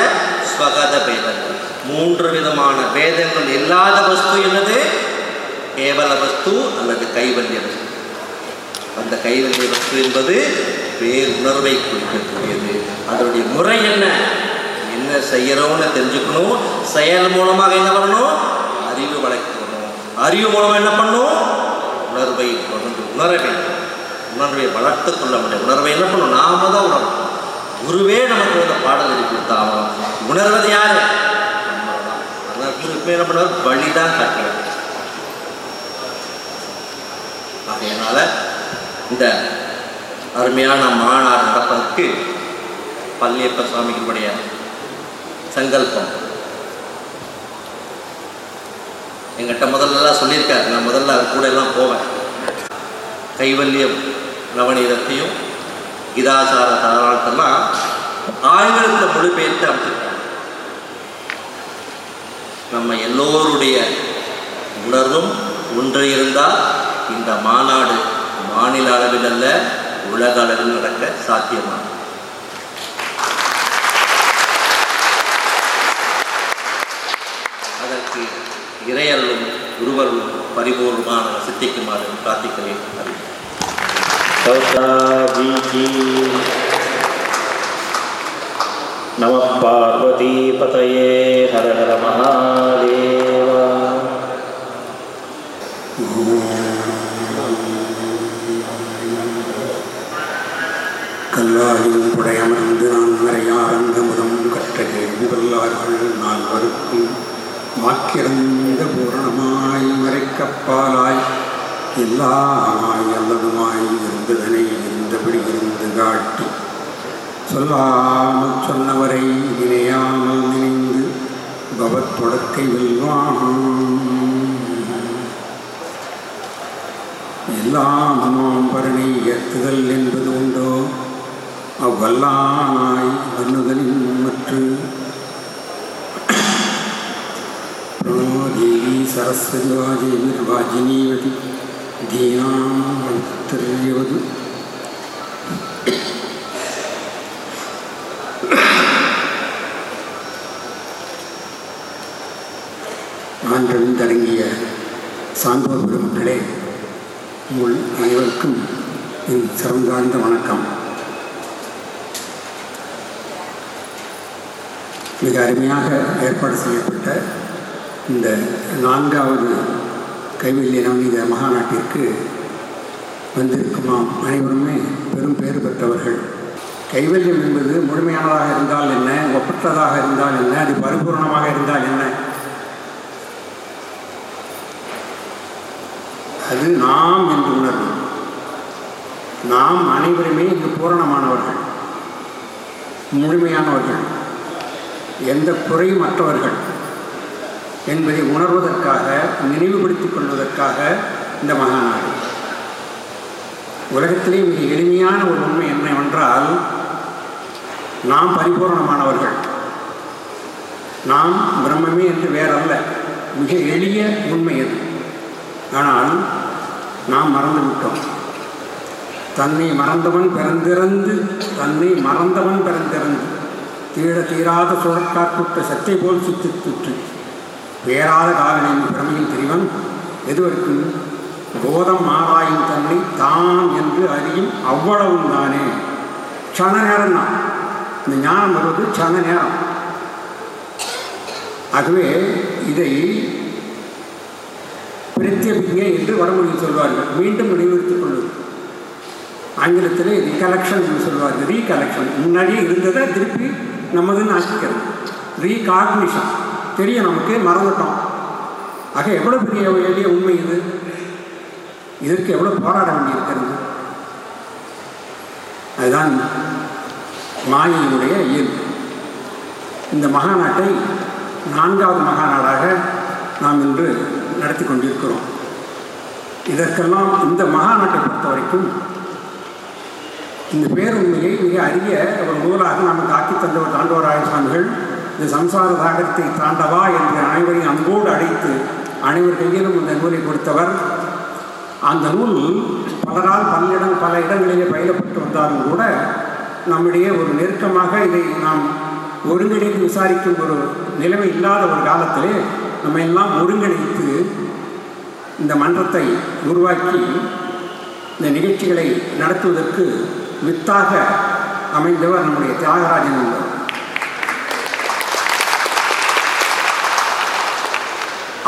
ஸ்வகத பேதங்கள். மூன்று விதமான பேதங்கள் இல்லாத வஸ்து என்னது? கேவல வஸ்து அல்லது கைவல்ய வஸ்து. அந்த கைவல்ய வஸ்து என்பது பேருணர்வை குறிக்கக்கூடியது. அதனுடைய முறை என்ன? என்ன செய்யறோம்னு தெரிஞ்சுக்கணும். செயல் மூலமாக என்ன பண்ணணும்? அறிவு வளர்க்கணும். அறிவு மூலமாக என்ன பண்ணணும்? உணர்வை தொடர்ந்து உணர வேண்டும். உணர்வை வளர்த்து கொள்ள முடியும் உணர்வை என்ன பண்ணணும் நாம தான் உணரும் குருவே நமக்கு வந்து பாடல் எழுதி கொடுத்தாலும் உணர்வது யாரு? நம்ம தான் என்ன பண்ணுவார் வழிதான் காட்டுறது ஆகையினால இந்த அருமையான மாநாடு நடப்பதற்கு பள்ளியப்ப சுவாமிகளுடைய சங்கல்பம். எங்கிட்ட முதல்லலாம் சொல்லியிருக்காரு. நான் முதல்ல அவர் கூட எல்லாம் போவேன். கைவல்யம் நவநீதத்தையும் கீதாச்சார தாராளத்தெல்லாம் ஆங்கிலத்தில் மொழிபெயர்த்து அமைச்சிருக்காங்க. நம்ம எல்லோருடைய உணர்வும் ஒன்று இருந்தால் இந்த மாநாடு மாநில அளவில் அல்ல உலக அளவில் நடக்க சாத்தியமாகும். அதற்கு இறையல்லும் குருவருளும் பரிபூர்ணமான சித்திக்குமாறு பிரார்த்திக்கிறேன். அறிவிக்கிறேன் जी की नमः पार्वतीपतये हर हर महादेव கல்லாயும் புடையமர்ந்து நான் மறையாரங்க முதம் கற்ற கேள்வி வல்லார்கள் நால்வருக்கும் வாக்கிறந்த பூரணமாய் மறைக்கப்பாலாய் எல்லாமாய் அல்லதுமாய் இருந்ததனை இருந்தபடி இருந்து காட்டி சொல்லாமல் சொன்னவரை நினையாமல் நினைந்து பவத் தொடக்கை வெல்வான் எல்லாம் நாம் பரணி ஏற்றுதல் என்பது உண்டோ? அவ்வல்லானாய் பண்ணுதலின் மற்று. பிரணோதேவி சரஸ்வதி வாஜேவிர்வாஜினீவதி தெரியவது திரியவது ஆண்டவன் தொடங்கிய சான்றோர் பெருமக்களே உங்கள் அனைவருக்கும் என் சிறந்தாழ்ந்த வணக்கம். மிக அருமையாக ஏற்பாடு செய்யப்பட்ட இந்த நான்காவது கைவல்ய நவநீத மகாநாட்டிற்கு வந்திருக்கும்? நாம் அனைவருமே பெரும் பேறு பெற்றவர்கள். கைவல்யம் என்பது முழுமையானதாக இருந்தால் என்ன? ஒப்பற்றதாக இருந்தால் என்ன? அது பரிபூர்ணமாக இருந்தால் என்ன? அது நாம் என்று உணர்வு நாம் அனைவருமே இங்கு பூரணமானவர்கள். முழுமையானவர்கள். எந்த குறையும் அற்றவர்கள். என்பதை உணர்வதற்காக நினைவுபடுத்திக் கொள்வதற்காக இந்த மகாநாடு. உலகத்திலே மிக எளிமையான ஒரு உண்மை என்னவென்றால் நாம் பரிபூர்ணமானவர்கள். நாம் பிரம்மமே என்று வேறல்ல. மிக எளிய உண்மை அது. ஆனால் நாம் மறந்துவிட்டோம். தன்னை மறந்தவன் பிறந்திறந்து தன்னை மறந்தவன் பிறந்திறந்து தீட தீராத சுழற்காற்றுட்ட சத்தை போல் சுற்றி சுற்றி வேறாத காலனின் பிரமையின் திரிவன் எதுவரைக்கும் போதம் ஆராயும் தன்னை தான் என்று அறியும் அவ்வளவும் தானே. சன நேரம் தான் இந்த ஞானம் வருவது சன நேரம். ஆகவே இதை பிரத்யபிகை என்று வடமொழி சொல்வார்கள். மீண்டும் நினைவுறுத்திக் கொள்வது ஆங்கிலத்தில் ரீகலெக்ஷன் என்று சொல்வார்கள். ரீகலெக்ஷன் முன்னாடியே இருந்ததை திருப்பி நமதுன்னு ஆக்கிக்கிறது ரீகாக்னிஷன் தெரியும் நமக்கு மறந்துட்டோம். ஆக எவ்வளோ பெரிய எளிய உண்மை இது? இதற்கு எவ்வளோ போராட வேண்டியிருக்கிறது? அதுதான் மாயினுடைய இயல்பு. இந்த மகாநாட்டை நான்காவது மகாநாடாக நாம் இன்று நடத்தி கொண்டிருக்கிறோம். இதற்கெல்லாம் இந்த மகாநாட்டை பொறுத்த வரைக்கும் இந்த பேருண்மையை மிக அரிய ஒரு நூலாக நமக்கு ஆக்கி தந்தவர் தாண்டவராய சுவாமிகள் இந்த சம்சார சாகரத்தை தாண்டவா என்று அனைவரையும் அன்போடு அழைத்து அனைவர் கையிலும் இந்த நூலை கொடுத்தவர். அந்த நூல் பலரால் பல்லிடம் பல இடங்களிலே பயிலப்பட்டு வந்தாலும் கூட நம்மிடையே ஒரு நெருக்கமாக இதை நாம் ஒருங்கிணைந்து விசாரிக்கும் ஒரு நிலைமை இல்லாத ஒரு காலத்திலே நம்ம எல்லாம் ஒருங்கிணைத்து இந்த மன்றத்தை உருவாக்கி இந்த நிகழ்ச்சிகளை நடத்துவதற்கு வித்தாக அமைந்தவர் நம்முடைய தியாகராஜன் என்பவர்.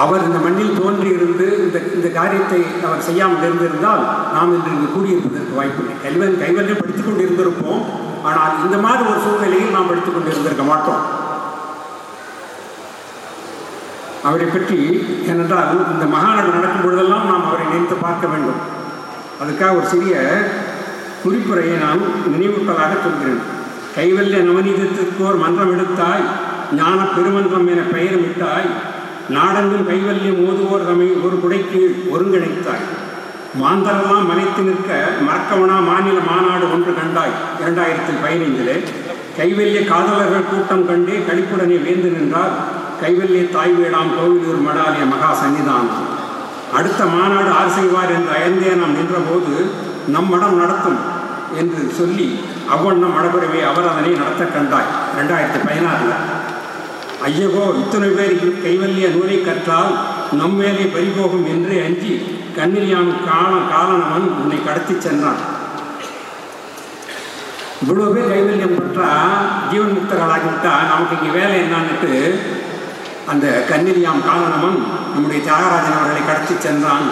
அவர் இந்த மண்ணில் தோன்றியிருந்து இந்த இந்த காரியத்தை அவர் செய்யாமல் இருந்திருந்தால் நாம் இன்று இங்கு கூடியிருப்பதற்கு வாய்ப்பில்லை கல்வன் கைவல்யம் படித்துக் கொண்டு இருந்திருப்போம் ஆனால் இந்த மாதிரி ஒரு சூழ்நிலையில் நாம் படித்துக் கொண்டு இருந்திருக்க மாட்டோம். அவரை பற்றி ஏனென்றால் இந்த மகாநாடு நடக்கும் பொழுதெல்லாம் நாம் அவரை நினைத்து பார்க்க வேண்டும். அதுக்காக ஒரு சிறிய குறிப்புரையை நான் நினைவூட்டலாக சொல்கிறேன். கைவல்ய ஒரு மன்றம் எடுத்தாய் ஞான பெருமன்றம் என பெயரிட்டாய் நாடெங்கும் கைவல்யம் ஓதுவோர் தம்மை ஒரு குடைக்கு ஒருங்கிணைத்தாய். மாந்தரெல்லாம் மலைத்து நிற்க மறக்கவனா மாநில மாநாடு ஒன்று கண்டாய். இரண்டாயிரத்தி பதினைந்திலே கைவல்ய காதலர்கள் கூட்டம் கண்டே கழிப்புடனே வேந்து நின்றார். கைவல்ய தாய் வீடாம் கோவிலூர் மடாலய மகா சன்னிதானம் அடுத்த மாநாடு ஆர் செய்வார் என்று அயர்ந்தே நாம் நின்றபோது நம் மடம் நடத்தும் என்று சொல்லி அவ்வண்ணம் மடபுரவே அவர் அதனை நடத்த கண்டாய். ரெண்டாயிரத்தி பதினாறில் ஐயகோ இத்தனை பேர் கைவல்லிய நூலை கற்றால் நம் வேலை பறிபோகும் என்று அஞ்சி கண்ணிலியான் காண காரணவன் உன்னை கடத்தி சென்றான். இவ்வளோ பேர் கைவல்யம் பெற்றா ஜீவன் முக்தர்களாகிவிட்டா நமக்கு இங்கே வேலை என்னான்னுட்டு அந்த கண்ணிலியாம் காலனவன் நம்முடைய தியாகராஜன் அவர்களை கடத்தி சென்றான்.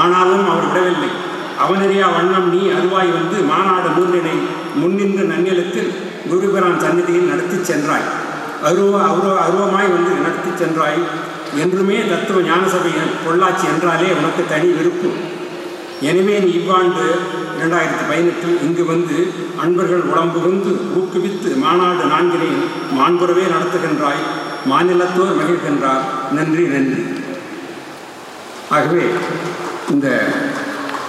ஆனாலும் அவர் விடவில்லை. அவனறியா வண்ணம் நீ அருவாய் வந்து மாநாடு நூலினை முன்னின்று நன்னிலத்தில் குருபிரான் சன்னதியில் நடத்தி சென்றாய். அருவ அருவ அருவமாய் வந்து நடத்தி சென்றாய். என்றுமே தத்துவ ஞான சபை பொள்ளாச்சி என்றாலே உனக்கு தனி விருப்பு. எனவே நீ இவ்வாண்டு இரண்டாயிரத்தி பதினெட்டில் இங்கு வந்து அன்பர்கள் உடம்பு வந்து ஊக்குவித்து மாநாடு நான்கினை மாண்புறவே நடத்துகின்றாய். மாநிலத்தோர் மகிழ்கின்றார். நன்றி நன்றி. ஆகவே இந்த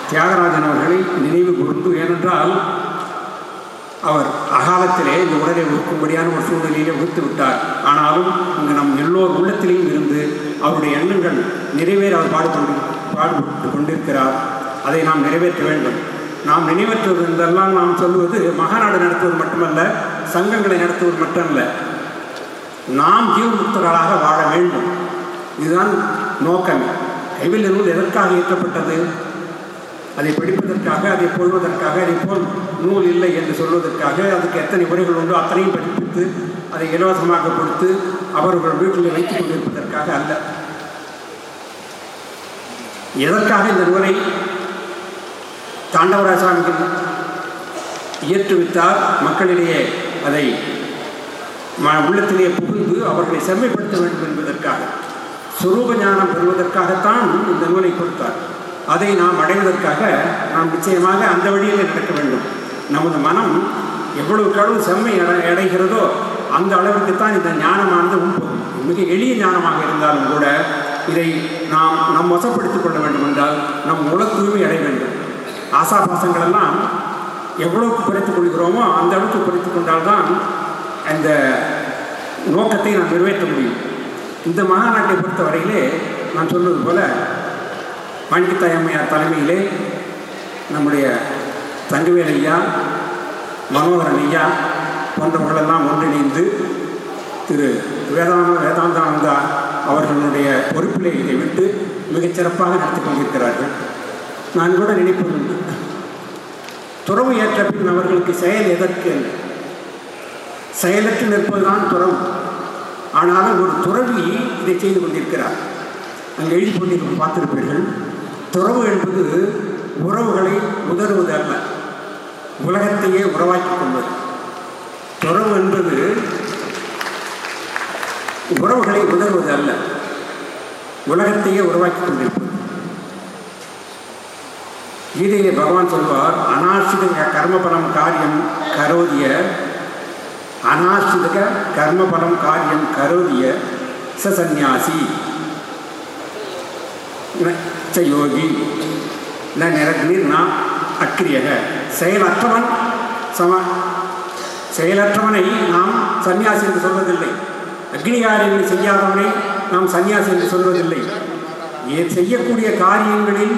தியாகராஜன் அவர்களை நினைவு கூர்ந்து ஏனென்றால் அவர் அகாலத்திலே இந்த உடலை ஒதுக்கும்படியான ஒரு சூழ்நிலையிலே ஒதுத்து விட்டார் ஆனாலும் இங்கு நம் எல்லோர் உள்ளத்திலேயும் இருந்து அவருடைய எண்ணங்கள் நிறைவேற அவர் பாடுபட்டு பாடுபட்டு கொண்டிருக்கிறார். அதை நாம் நிறைவேற்ற வேண்டும். நாம் நினைவேற்றுவது என்றெல்லாம் நாம் சொல்வது மகாநாடு நடத்துவது மட்டுமல்ல சங்கங்களை நடத்துவது மட்டுமல்ல. நாம் ஜீவமுக்தர்களாக வாழ வேண்டும். இதுதான் நோக்கம். கைவில்லை இருந்து எதற்காக இயற்றப்பட்டது? அதை படிப்பதற்காக அதை பொழுவதற்காக அதை போல் நூல் இல்லை என்று சொல்வதற்காக அதுக்கு எத்தனை முறைகள் உண்டோ அத்தனையும் படிப்பித்து அதை இலவசமாக கொடுத்து அவர்கள் வீட்டில் வைத்துக் கொண்டிருப்பதற்காக அல்ல. எதற்காக இந்த நூலை தாண்டவராஜ சுவாமிகள் இயற்றுவித்தார்? மக்களிடையே அதை உள்ளத்திலே புகுந்து அவர்களை செம்மைப்படுத்த வேண்டும் என்பதற்காக சுரூப ஞானம் பெறுவதற்காகத்தான் இந்த நூலை கொடுத்தார். அதை நாம் அடைவதற்காக நாம் நிச்சயமாக அந்த வழியில் நடக்க வேண்டும். நமது மனம் எவ்வளவுக்கு எவ்வளவு செம்மை அடை அடைகிறதோ அந்த அளவிற்குத்தான் இந்த ஞானமானது உண்போகும் மிக எளிய ஞானமாக இருந்தாலும் கூட இதை நாம் நம் வசப்படுத்திக் கொள்ள வேண்டும் என்றால் நம் உல தூய்மை அடைய வேண்டும். ஆசாபாசங்களெல்லாம் எவ்வளவுக்கு குறைத்துக் கொள்கிறோமோ அந்த அளவுக்கு குறைத்துக் கொண்டால்தான் அந்த நோக்கத்தை நாம் நிறைவேற்ற முடியும். இந்த மகாநாட்டை பொறுத்தவரையிலே நான் சொல்வது போல மாணிக்கத்தாய் அம்மையார் தலைமையிலே நம்முடைய தங்கவேல் ஐயா மனோகரன் ஐயா போன்றவர்களெல்லாம் ஒன்றிணைந்து திரு வேதாந்த வேதாந்தானந்தா அவர்களுடைய பொறுப்பிலே இதை விட்டு மிகச் சிறப்பாக நடத்தி கொண்டிருக்கிறார்கள். நான் கூட நினைப்பது துறவு ஏற்ற பின் அவர்களுக்கு செயல் எதற்கு செயலற்று நிற்பதுதான் துறவு. ஆனாலும் ஒரு துறவி இதை செய்து கொண்டிருக்கிறார். அங்கே எழுதி கொண்டிருக்கும் பார்த்திருப்பீர்கள். துறவு என்பது உறவுகளை உதறுவது அல்ல. உலகத்தையே உறவாக்கிக் கொள்வது. துறவு என்பது உறவுகளை உதறுவது அல்ல. உலகத்தையே உருவாக்கிக் கொண்டிருப்பது. கீதையிலே பகவான் சொல்வார் அனாசித கர்மபலம் காரியம் கரோதிய. அனாசிதக கர்மபலம் காரியம் கரோதிய ச அச்ச யோகி. ந நிரக்னிர் நா அக்கிரியக. செயலற்றவன் சம செயலற்றவனை நாம் சந்நியாசி என்று சொல்வதில்லை. அக்னிகாரியங்களை செய்யாதவனை நாம் சன்னியாசி என்று சொல்வதில்லை. செய்யக்கூடிய காரியங்களில்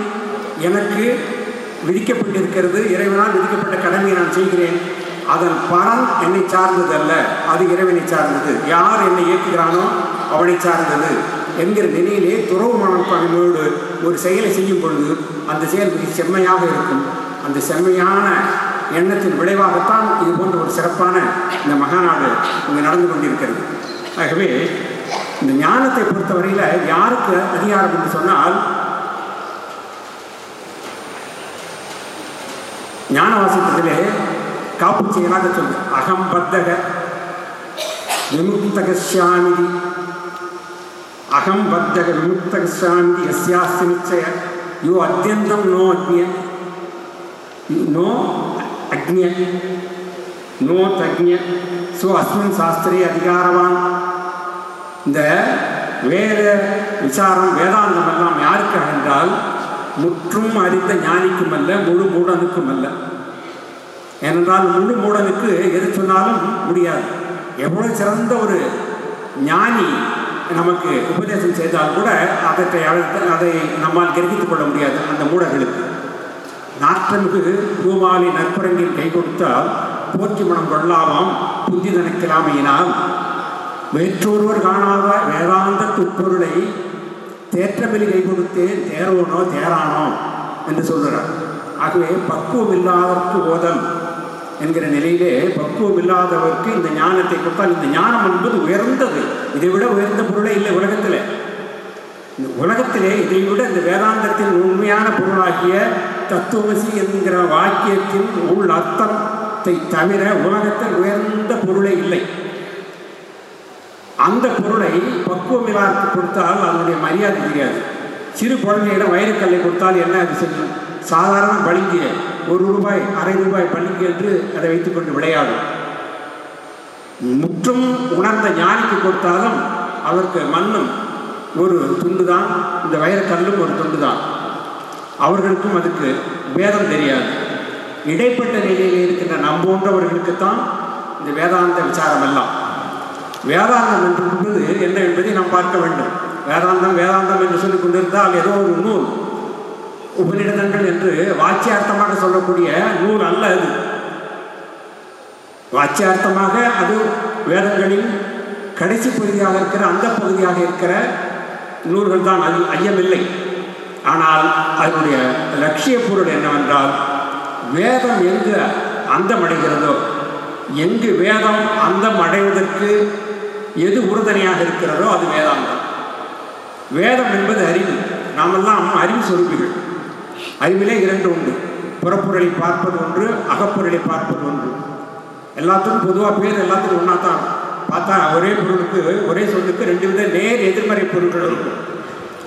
எனக்கு விதிக்கப்பட்டிருக்கிறது இறைவனால் விதிக்கப்பட்ட கடமையை நான் செய்கிறேன். அதன் பலன் என்னை சார்ந்தது அல்ல அது இறைவனை சார்ந்தது. யார் என்னை இயக்குகிறானோ அவனை சார்ந்தது. என்கிற நிலையிலே துறவு மனப்பான்மையோடு ஒரு செயலை செய்யும் பொழுது அந்த செயல் மிக செம்மையாக இருக்கும். அந்த செம்மையான எண்ணத்தின் விளைவாகத்தான் இது போன்ற ஒரு சிறப்பான இந்த மகாநாடு இங்கே நடந்து கொண்டிருக்கிறது. ஆகவே இந்த ஞானத்தை பொறுத்தவரையில் யாருக்கு அதிகாரம் என்று சொன்னால் ஞான வாசித்ததிலே காப்பு செயலாக சொல்லு அகம்பத்தக பத்தக விமுக்தகஸ்யாமிதி அகம் பத்தக விமுக்தகஸ்யாமிதி எஸ்யாஸ்தி நிச்சய யோ அத்தியந்தம் நோ அக்னிய நோ அக்னிய நோ தக்ஞ சோ அஸ்மின் சாஸ்திரி அதிகாரவான் இந்த வேத விசாரம் வேதாந்தம் எல்லாம் யாருக்காக என்றால் முற்றும் அறிந்த ஞானிக்கும் அல்ல முழு மூடனுக்கும் அல்ல ஏனென்றால் முழு மூடனுக்கு எது சொன்னாலும் முடியாது. எவ்வளவு சிறந்த ஒரு ஞானி நமக்கு உபதேசம் செய்தால் கூட அதை அதை நம்மால் கிரகித்துக் கொள்ள முடியாது அந்த மூடர்களுக்கு. நாற்றமிகு பூமாலி நற்புறங்கில் கை கொடுத்தால் போற்றி மனம் கொள்ளாமாம் புத்தி தனக்கலாமையினால். வேற்றொருவர் காணாத வேதாந்த துப்பொருளை தேற்றமில் கை கொடுத்தேன் தேரோனோ தேரானோ என்று சொல்கிறார் ஆகவே பக்குவம் இல்லாதற்கு ஓதல் என்கிற நிலையிலே பக்குவம் இல்லாதவருக்கு இந்த ஞானத்தை கொடுத்தால் இந்த ஞானம் என்பது உயர்ந்தது. இதை விட உயர்ந்த பொருளே இல்லை உலகத்தில். இந்த உலகத்திலே இதை விட இந்த வேதாந்தத்தின் உண்மையான பொருளாகிய தத்துவசி என்கிற வாக்கியத்தின் உள் அர்த்தத்தை தவிர உலகத்தில் உயர்ந்த பொருளே இல்லை. அந்த பொருளை பக்குவமில்லாருக்கு கொடுத்தால் அதனுடைய மரியாதை தெரியாது. சிறு குழந்தையிடம் கல்லை கொடுத்தால் என்ன அது செய்யும்? சாதாரண பளிங்கு ஒரு ரூபாய் அரை ரூபாய் பளிங்கு என்று அதை வைத்துக்கொண்டு விளையாது முற்றும் உணர்ந்த ஞானிக்கு கொடுத்தாலும் அவருக்கு மண்ணும் ஒரு துண்டு தான் இந்த வைரக்கல்லும் ஒரு துண்டு தான் அவர்களுக்கும் அதுக்கு வேதம் தெரியாது. இடைப்பட்ட நிலையில் இருக்கின்ற நம்போன்றவர்களுக்குத்தான் இந்த வேதாந்த விசாரம் எல்லாம் வேதாந்தம் என்று என்பது என்ன என்பதை நாம் பார்க்க வேண்டும். வேதாந்தம் வேதாந்தம் என்று சொல்லிக் கொண்டிருந்தால் ஏதோ ஒரு நூல் உபநிடதங்கள் என்று வாச்சியார்த்தமாக சொல்லக்கூடிய நூல் அல்ல அது. வாச்சியார்த்தமாக அது வேதங்களின் கடைசி பகுதியாக இருக்கிற அந்த பகுதியாக இருக்கிற நூல்கள் தான். அதில் ஐயமில்லை. ஆனால் அதனுடைய லட்சிய பொருள் என்னவென்றால் வேதம் எங்கு அந்தம் அடைகிறதோ எங்கு வேதம் அந்தம் அடைவதற்கு எது உறுதுணையாக இருக்கிறதோ அது வேதாந்தம். வேதம் என்பது அறிவு. நாமெல்லாம் அறிவு சொருப்பிகள் அறிவிலே இரண்டு உண்டு. புறப்பொருளை பார்ப்பது ஒன்று அகப்பொருளை பார்ப்பது ஒன்று. எல்லாத்துக்கும் பொதுவாக பேர் எல்லாத்துக்கும் ஒன்றா தான் பார்த்தா ஒரே பொருளுக்கு ஒரே சொல்லுக்கு ரெண்டு வித நேர் எதிர்மறை பொருட்கள் இருக்கும்.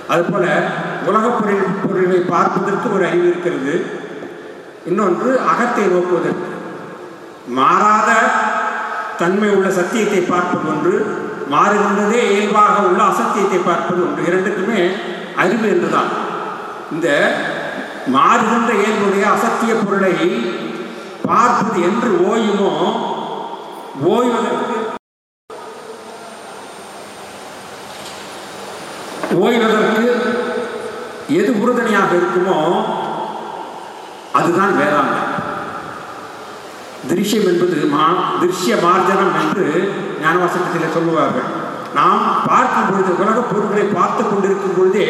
அதுபோல் உலகப் பொருள் பொருளை பார்ப்பதற்கு ஒரு அறிவு இருக்கிறது. இன்னொன்று அகத்தை நோக்குவதற்கு. மாறாத தன்மை உள்ள சத்தியத்தை பார்ப்பது ஒன்று மாறுகின்றதே இயல்பாக உள்ள அசத்தியத்தை பார்ப்பது ஒன்று. இரண்டுக்குமே அறிவு என்றுதான். இந்த மாறுகின்ற இயல்புடைய அசத்திய பொருளை பார்ப்பது என்று ஓயுமோ ஓய்வதற்கு ஓய்வதற்கு எது உறுதுணையாக இருக்குமோ அதுதான் வேதாந்தம். திருஷ்யம் என்பது மா திருஷ்ய மார்ஜனம் என்று ஞானவாசகத்தில் சொல்லுவார்கள். நாம் பார்க்கும் பொழுது உலக பொருட்களை பார்த்து கொண்டிருக்கும் பொழுதே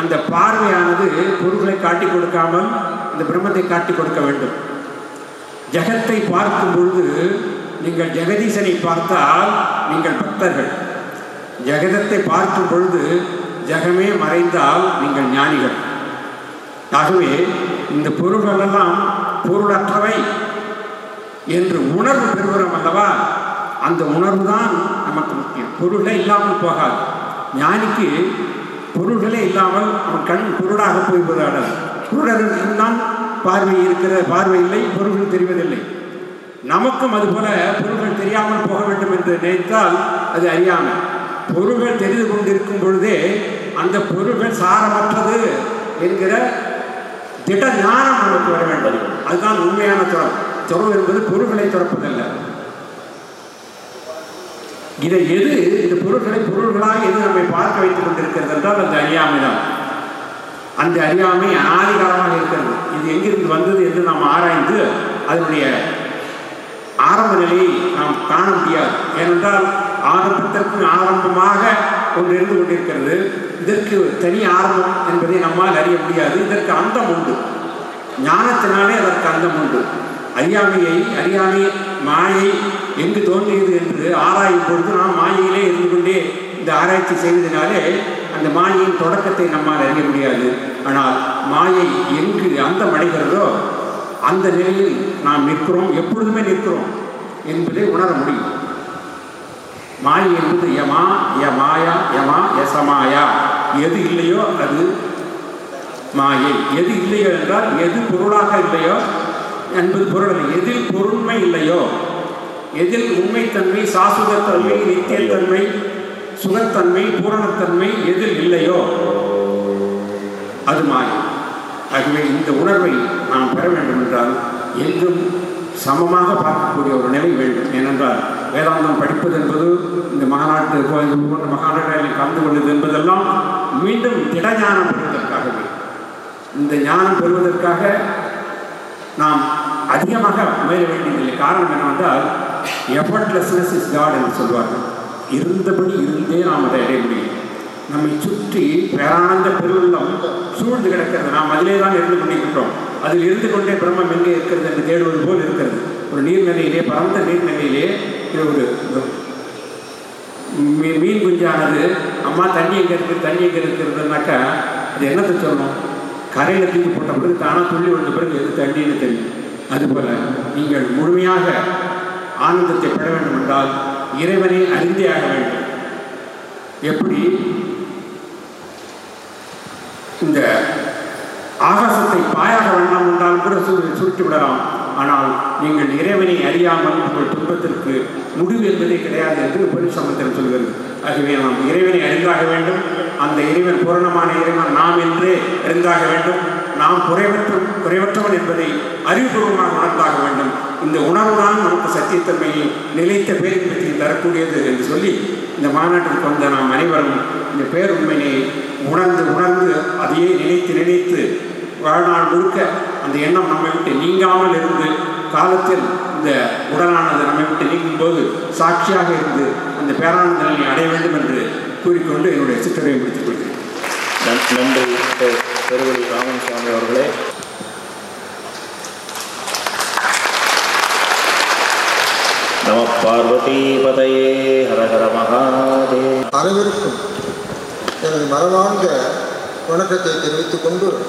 அந்த பார்வையானது பொருள்களை காட்டி கொடுக்காமல் இந்த பிரம்மத்தை காட்டி கொடுக்க வேண்டும். ஜெகத்தை பார்க்கும் பொழுது நீங்கள் ஜெகதீசனை பார்த்தால் நீங்கள் பக்தர்கள். ஜெகதத்தை பார்க்கும் பொழுது ஜெகமே மறைந்தால் நீங்கள் ஞானிகள். ஆகவே இந்த பொருள்களெல்லாம் பொருளற்றவை என்று உணர்வு பெறுகிறோம் அல்லவா? அந்த உணர்வு தான் நமக்கு முக்கியம். பொருளே இல்லாமல் போகாது. ஞானிக்கு பொருள்களே இல்லாமல் அவன் கண் குருடாக போய்விடாது குருடர்கள் தான் பார்வை இருக்கிற பார்வை இல்லை பொருள்கள் தெரிவதில்லை. நமக்கும் அதுபோல பொருள்கள் தெரியாமல் போக வேண்டும் என்று நினைத்தால் அது அறியாமல் பொருள்கள் தெரிந்து கொண்டிருக்கும் பொழுதே அந்த பொருள்கள் சாரமற்றது என்கிற திட ஞானம் நமக்கு வர வேண்டும். அதுதான் உண்மையான துறம் துறவு என்பது பொருள்களை துறப்பதல்ல. இதை எது? இந்த பொருள்களை பொருள்களாக எது நம்மை பார்க்க வைத்துக் கொண்டிருக்கிறது என்றால் அந்த அறியாமை தான். அந்த அறியாமை ஆதிகாரமாக இருக்கிறது. இது எங்கிருந்து வந்தது என்று நாம் ஆராய்ந்து அதனுடைய ஆரம்ப நிலையை நாம் காண முடியாது. ஏனென்றால் ஆரம்பத்திற்கு ஆரம்பமாக ஒன்று இருந்து கொண்டிருக்கிறது. இதற்கு தனி ஆரம்பம் என்பதை நம்மால் அறிய முடியாது. இதற்கு அந்தம் உண்டு. ஞானத்தினாலே அதற்கு அந்தம் உண்டு. அறியாமையை அறியாமை மாயை எங்கு தோன்றியது என்று ஆராயும் பொழுது நாம் மாயையிலே இருந்து கொண்டே இந்த ஆராய்ச்சி செய்வதனாலே அந்த மாயையின் தொடக்கத்தை நம்மால் அறிய முடியாது. ஆனால் மாயை எங்கு அந்த அடைகிறதோ அந்த நிலையில் நாம் நிற்கிறோம் எப்பொழுதுமே நிற்கிறோம் என்பதை உணர முடியும். மாயை என்பது யமா யமாயா யமா யசமாயா. எது இல்லையோ அது மாயை. எது இல்லையோ என்றால் எது பொருளாக இல்லையோ என்பது பொருள். எதில் பொருண்மை இல்லையோ எதில் உண்மைத்தன்மை சாசுதத்தன்மை நித்தியத்தன்மை சுகத்தன்மை பூரணத்தன்மை எதில் இல்லையோ அது மாயை ஆகவே இந்த உணர்வை நாம் பெற வேண்டும் என்றால் எங்கும் சமமாக பார்க்கக்கூடிய ஒரு நிலை வேண்டும். ஏனென்றால் வேதாந்தம் படிப்பது என்பது இந்த மகாநாட்டு இது போன்ற மகாநாடுகளில் கலந்து கொள்வது என்பதெல்லாம் மீண்டும் திடஞானம் பெறுவதற்காகவே. இந்த ஞானம் பெறுவதற்காக நாம் அதிகமாக முயல வேண்டியதில்லை. காரணம் என்னவென்றால் எஃபர்ட்லெஸ்னஸ் இஸ் காட் என்று சொல்வார்கள். இருந்தபடி இருந்தே நாம் அதை அடைய முடியும். நம்மை சுற்றி பேரானந்த பெருவெள்ளம் சூழ்ந்து கிடக்கிறது. நாம் அதிலே தான் இருந்து கொண்டிருக்கிறோம் அதில் இருந்து கொண்டே பிரம்மம் எங்கே இருக்கிறது என்று தேடுவது போல் இருக்கிறது. ஒரு நீர்நிலையிலே பரந்த நீர்நிலையிலே ஒரு மீ- மீன் குஞ்சானது அம்மா தண்ணி எங்கே இருக்குது தண்ணி எங்கே இருக்கிறதுனாக்கா அது என்னத்தை சொல்லணும்? கரையில் தூக்கி போட்ட பிறகு தானாக துள்ளி விழுந்த பிறகு எது தண்ணின்னு தெரியும். அதுபோல நீங்கள் முழுமையாக ஆனந்தத்தை பெற வேண்டும் என்றால் இறைவனை அறிந்தே ஆக வேண்டும். எப்படி? இந்த ஆகாசத்தை பாயாக வேண்டாம் என்றால் கூட சுரு சுருட்டி விடலாம் ஆனால் நீங்கள் இறைவனை அறியாமல் உங்கள் துன்பத்திற்கு முடிவு என்பதே கிடையாது என்று உபனிஷமத்தில் சொல்கிறது. ஆகவே நாம் இறைவனை அறிந்தாக வேண்டும். அந்த இறைவன் பூரணமான இறைவன். நாம் என்றே அறிந்தாக வேண்டும். நாம் குறைவற்ற குறைவற்றவன் என்பதை அறிவுபூர்வமாக உணர்ந்தாக வேண்டும். இந்த உணர்வுதான் நமக்கு சத்தியத்தன்மையை நிலைத்த பேரின்பத்தை தரக்கூடியது என்று சொல்லி இந்த மாநாட்டிற்கு வந்த நாம் அனைவரும் இந்த பேருண்மையை உணர்ந்து உணர்ந்து அதையே நினைத்து நினைத்து வாழ்நாள் முழுக்க அந்த எண்ணம் நம்மை விட்டு நீங்காமல் இருந்து காலத்தில் இந்த உடலானது நம்மை விட்டு நீங்கும்போது சாட்சியாக இருந்து அந்த பேரானந்த நிலையை அடைய வேண்டும் என்று கூறிக்கொண்டு என்னுடைய சிற்றரையை முடித்துக் கொள்கிறேன். நன்றி. பெருவெளி ராமன் சுவாமி அவர்களே. நம பார்வதி பதையே ஹரஹர மகாதே அனைவருக்கும் எனது மனமார்ந்த வணக்கத்தை தெரிவித்துக் கொண்டு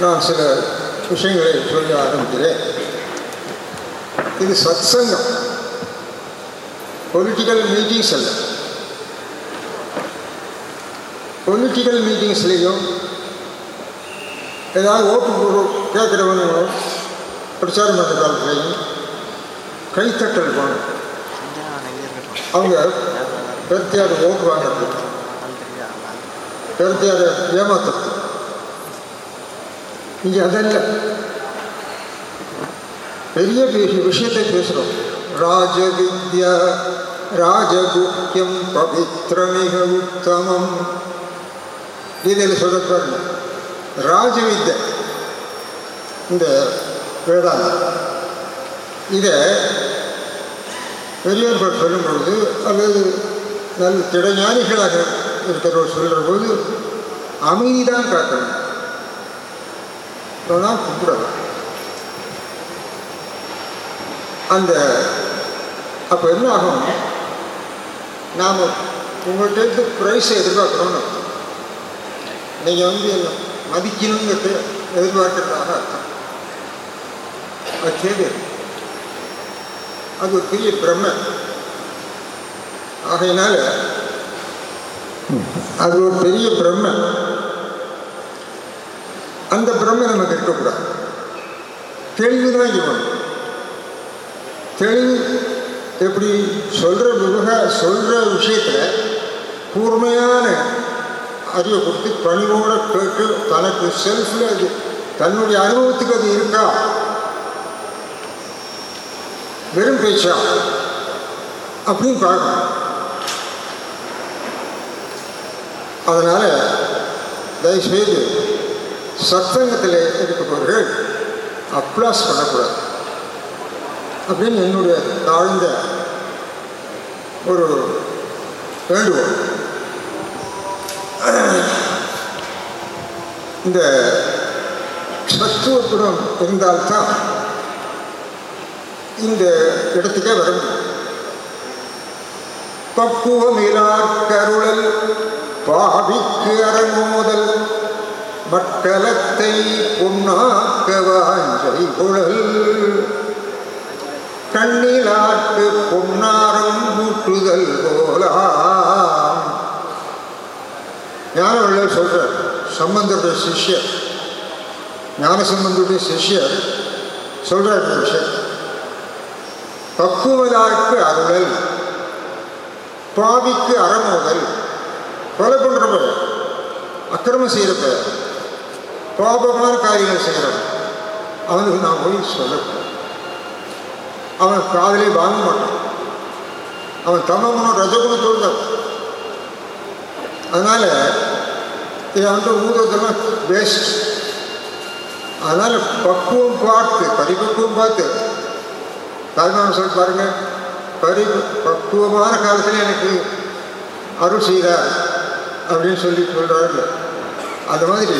நான் சில விஷயங்களை சொல்ல ஆரம்பிக்கிறேன். இது சத்சங்கம். பொலிட்டிக்கல் மீட்டிங்ஸ் அல்ல. பொலிட்டிக்கல் மீட்டிங்ஸ்லேயும் ஏதாவது ஓட்டு போடு கேட்குறவங்க பிரச்சாரம் பண்ணுற காலத்துலையும் கைத்தட்டல் வேணும் அவங்க பெருத்தியார் ஓட்டு வாங்குறது பெருத்தியார் ஏமாத்துறது இங்கே அதல்ல பெரிய பெரிய விஷயத்தை பேசுகிறோம் ராஜவித்யா ராஜகுக்கியம் பவித்ரமிக உத்தமம் கீதையில் சொல்ல பாருங்க. இந்த வேதாந்தம். இதை பெரியவர்கள் சொல்லும் பொழுது அல்லது நல்ல திடஞானிகளாக இருக்கிறவர் சொல்கிற போது அமைதி தான் காக்கணும். சொன்னால் கும்பிடலாம். அந்த அப்போ என்ன ஆகும் நாம் உங்கள்கிட்ட ப்ரைஸை எதிர்பார்க்கணும்னு நீங்கள் வந்து மதிக்கணுங்கிறது எதிர்பார்க்கறதாக அர்த்தம். அது தேவை அது ஒரு பெரிய பிரம்ம. ஆகையினால அது ஒரு பெரிய பிரம்ம. அந்த பிரம்ம நமக்கு இருக்கக்கூடாது. தெளிவு தான் இவன். தெளிவு எப்படி சொல்கிற விவகா சொல்கிற விஷயத்தில் கூர்மையான அறிவை கொடுத்து பணிவோட கேட்டு தனக்கு செல்ஃபில் அது தன்னுடைய அனுபவத்துக்கு அது இருக்கா? வெறும் பேச்சா? அப்படின்னு பார்க்கணும். அதனால் தயவுசெய்து சத்சங்கத்தில் இருப்பவர்கள் அப்ளாஸ் பண்ணக்கூடாது. அப்படின்னு என்னுடைய தாழ்ந்த ஒரு வேண்டுகோள். இந்த சத்துவ குணம் இருந்தால்தான் இந்த இடத்துக்கே வர முடியும். பக்குவமிலார் பாவிக்கு அரங்கோதல் மக்களத்தை பொன்னாக்க வாஞ்சை குழல். கண்ணிலாட்டு பொன்னாரம் மூட்டுதல் போலா ஞானவள்ளர் சொல்றார். சம்பந்தருடைய சிஷ்யர். ஞான சம்பந்தருடைய சிஷ்யர் சொல்றார் இந்த விஷயம் பக்குவதாக்கு அருளல் பாவிக்கு அறமோதல் கொலை பண்ணுறவர் அக்கிரமம் செய்கிறப்ப பாபமான காரியங்கள் செய்கிறவன் அவனுக்கு நான் போய் சொல்லக்கூடாது. அவன் காதலே வாங்க மாட்டான். அவன் தமகுணம் ரஜகுணம் தான். அதனால் இதை வந்து ஊதத்தெல்லாம் வேஸ்ட் அதனால் பக்குவம் பார்த்து பரிபக்குவம் பார்த்து. தாய்மாமன் சொல்லி பாருங்கள் பரி பக்குவமான காலத்தில் எனக்கு அருள் செய்தார் அப்படின்னு சொல்லி சொல்கிறாரு அந்த மாதிரி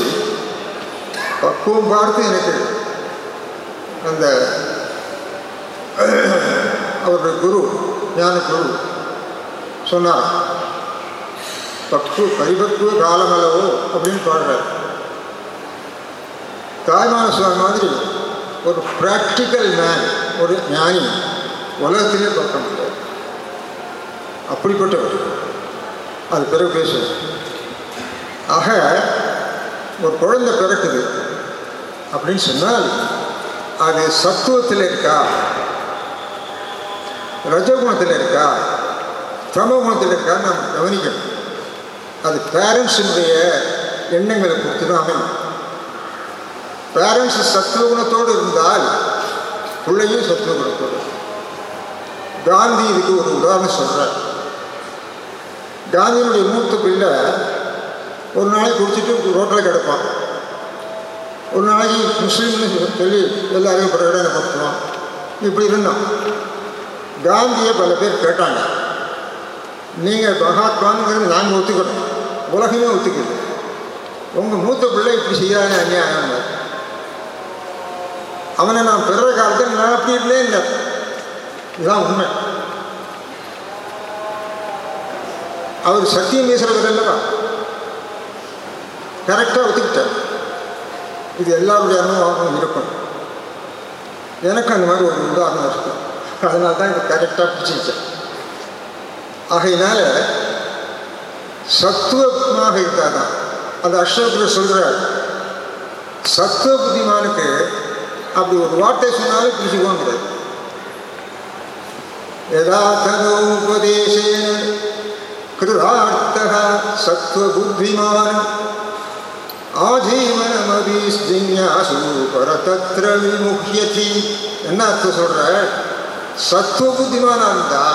பக்குவம் பார்த்து எனக்கு அந்த அவருடைய குரு ஞான குரு சொன்னார். பக்குவ பரிபக்குவ காலமளவோ அப்படின்னு பாடுறார். தாய்மான சுவாமி மாதிரி ஒரு ப்ராக்டிக்கல் மேன் ஒரு ஞானி உலகத்திலே பார்க்க முடியாது அப்படிப்பட்டவர். அது பிறகு பேசுவோம். ஆக ஒரு குழந்தை பிறக்குது அப்படின்னு சொன்னால் அது சத்துவத்தில் இருக்கா? ரஜகுணத்தில் இருக்கா? தமகுணத்தில் இருக்கான்னு நம்ம கவனிக்கணும். அது பேரண்ட்ஸினுடைய எண்ணங்களை பொறுத்து தான் அமையும். பேரண்ட்ஸ் சத்துவகுணத்தோடு இருந்தால் பிள்ளையும் சத்துவகுணத்தோடு காந்தி இதுக்கு ஒரு உதாரணம் சொல்கிறார் காந்தியினுடைய மூத்த பிள்ளை ஒரு நாளைக்கு குடிச்சிட்டு ரோட்டில் கிடப்பான். ஒரு நாளைக்கு முஸ்லீம்னு சொல்லி எல்லாரையும் பிரகடனப்படுத்துவான் இப்படி இருந்தான். காந்தியை பல பேர் கேட்டாங்க. நீங்கள் மகாத்மாங்கிறது நாங்கள் ஒத்துக்கணும். உலகமே ஒத்துக்குது உங்கள் மூத்த பிள்ளை இப்படி செய்கிறானே அநியாயம். அவனை நான் பெற காலத்தில் நான் அப்படி இல்லை. இதுதான் உண்மை. அவர் சத்தியம் பேசுகிறவர் அல்லவா? கரெக்டாக ஒத்துக்கிட்டார். இது எல்லாருடைய அனுபவம் இருக்கும் எனக்கு அந்த மாதிரி ஒரு உதாரணம் இருக்குது அதனால தான் இது கரெக்டாக பிடிச்சிருச்சேன் ஆகையினால சத்துவமாக இருந்தால் தான் அந்த அஷ்டத்தில் சொல்கிறார் சத்துவ புத்திமானுக்கு அப்படி ஒரு வார்த்தை சொன்னாலும் பிடிச்சிக்குவோங்கிறது यदा तदोपदेशेन कृतार्थः सत्त्वबुद्धिमान् ஆஜீவனமபிஸ்தின்யாசு பரதத்திர விமுக்கியதி என்ன அர்த்தம் சொல்ற சத்துவ புத்திமானா இருந்தா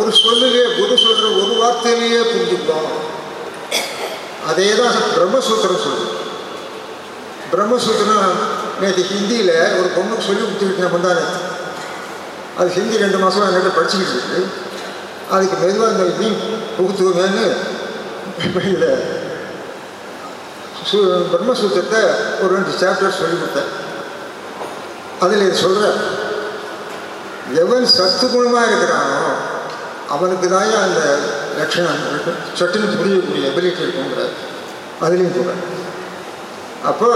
ஒரு சொல்லிலே குரு சொல்ற ஒரு வார்த்தையிலேயே புரிஞ்சுக்கலாம் அதே தான் பிரம்மசூத்திரம் சொல்லு பிரம்மசூத்திரம் நேற்று ஹிந்தியில் ஒரு பொண்ணுக்கு சொல்லி கொடுத்துருக்கேன் முந்தானே அது ஹிந்தி ரெண்டு மாதம் என்கிட்ட படிச்சுக்கிட்டு இருக்கு. அதுக்கு மெதுவாக இந்த இதையும் புகுத்துவேன்னு இதில் சு பிரம்மசூத்திரத்தை ஒரு ரெண்டு சாப்டர் சொல்லி கொடுத்தேன். அதில் இது சொல்கிறேன் எவன் சத்து குணமாக இருக்கிறானோ அவனுக்கு தான் அந்த லட்சணம் சட்டுன்னு புரியக்கூடிய எபிலிட்டி இருக்குங்கிற அதுலேயும் கூட. அப்போ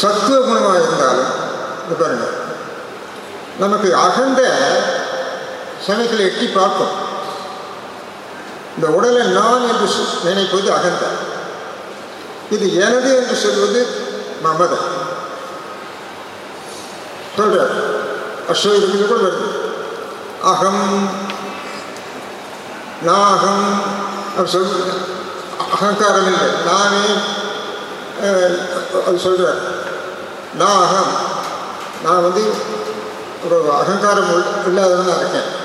சத்துவ குணமாக இருந்தாலும் இது பாருங்க நமக்கு அகண்ட சமயத்தில் எட்டி பார்க்கும். இந்த உடலை நான் என்று நினைப்பது அகந்த இது எனது என்று சொல்வது மமதம். சொல்கிறார் அஸ்வயுகத்தில் கூட வருது அகம். நாகம். அப்படி சொல் அகங்காரம் இல்லை. நானே அது சொல்கிறார் நான் அகம் நான் வந்து ஒரு அகங்காரம் உள்- இருக்கேன்.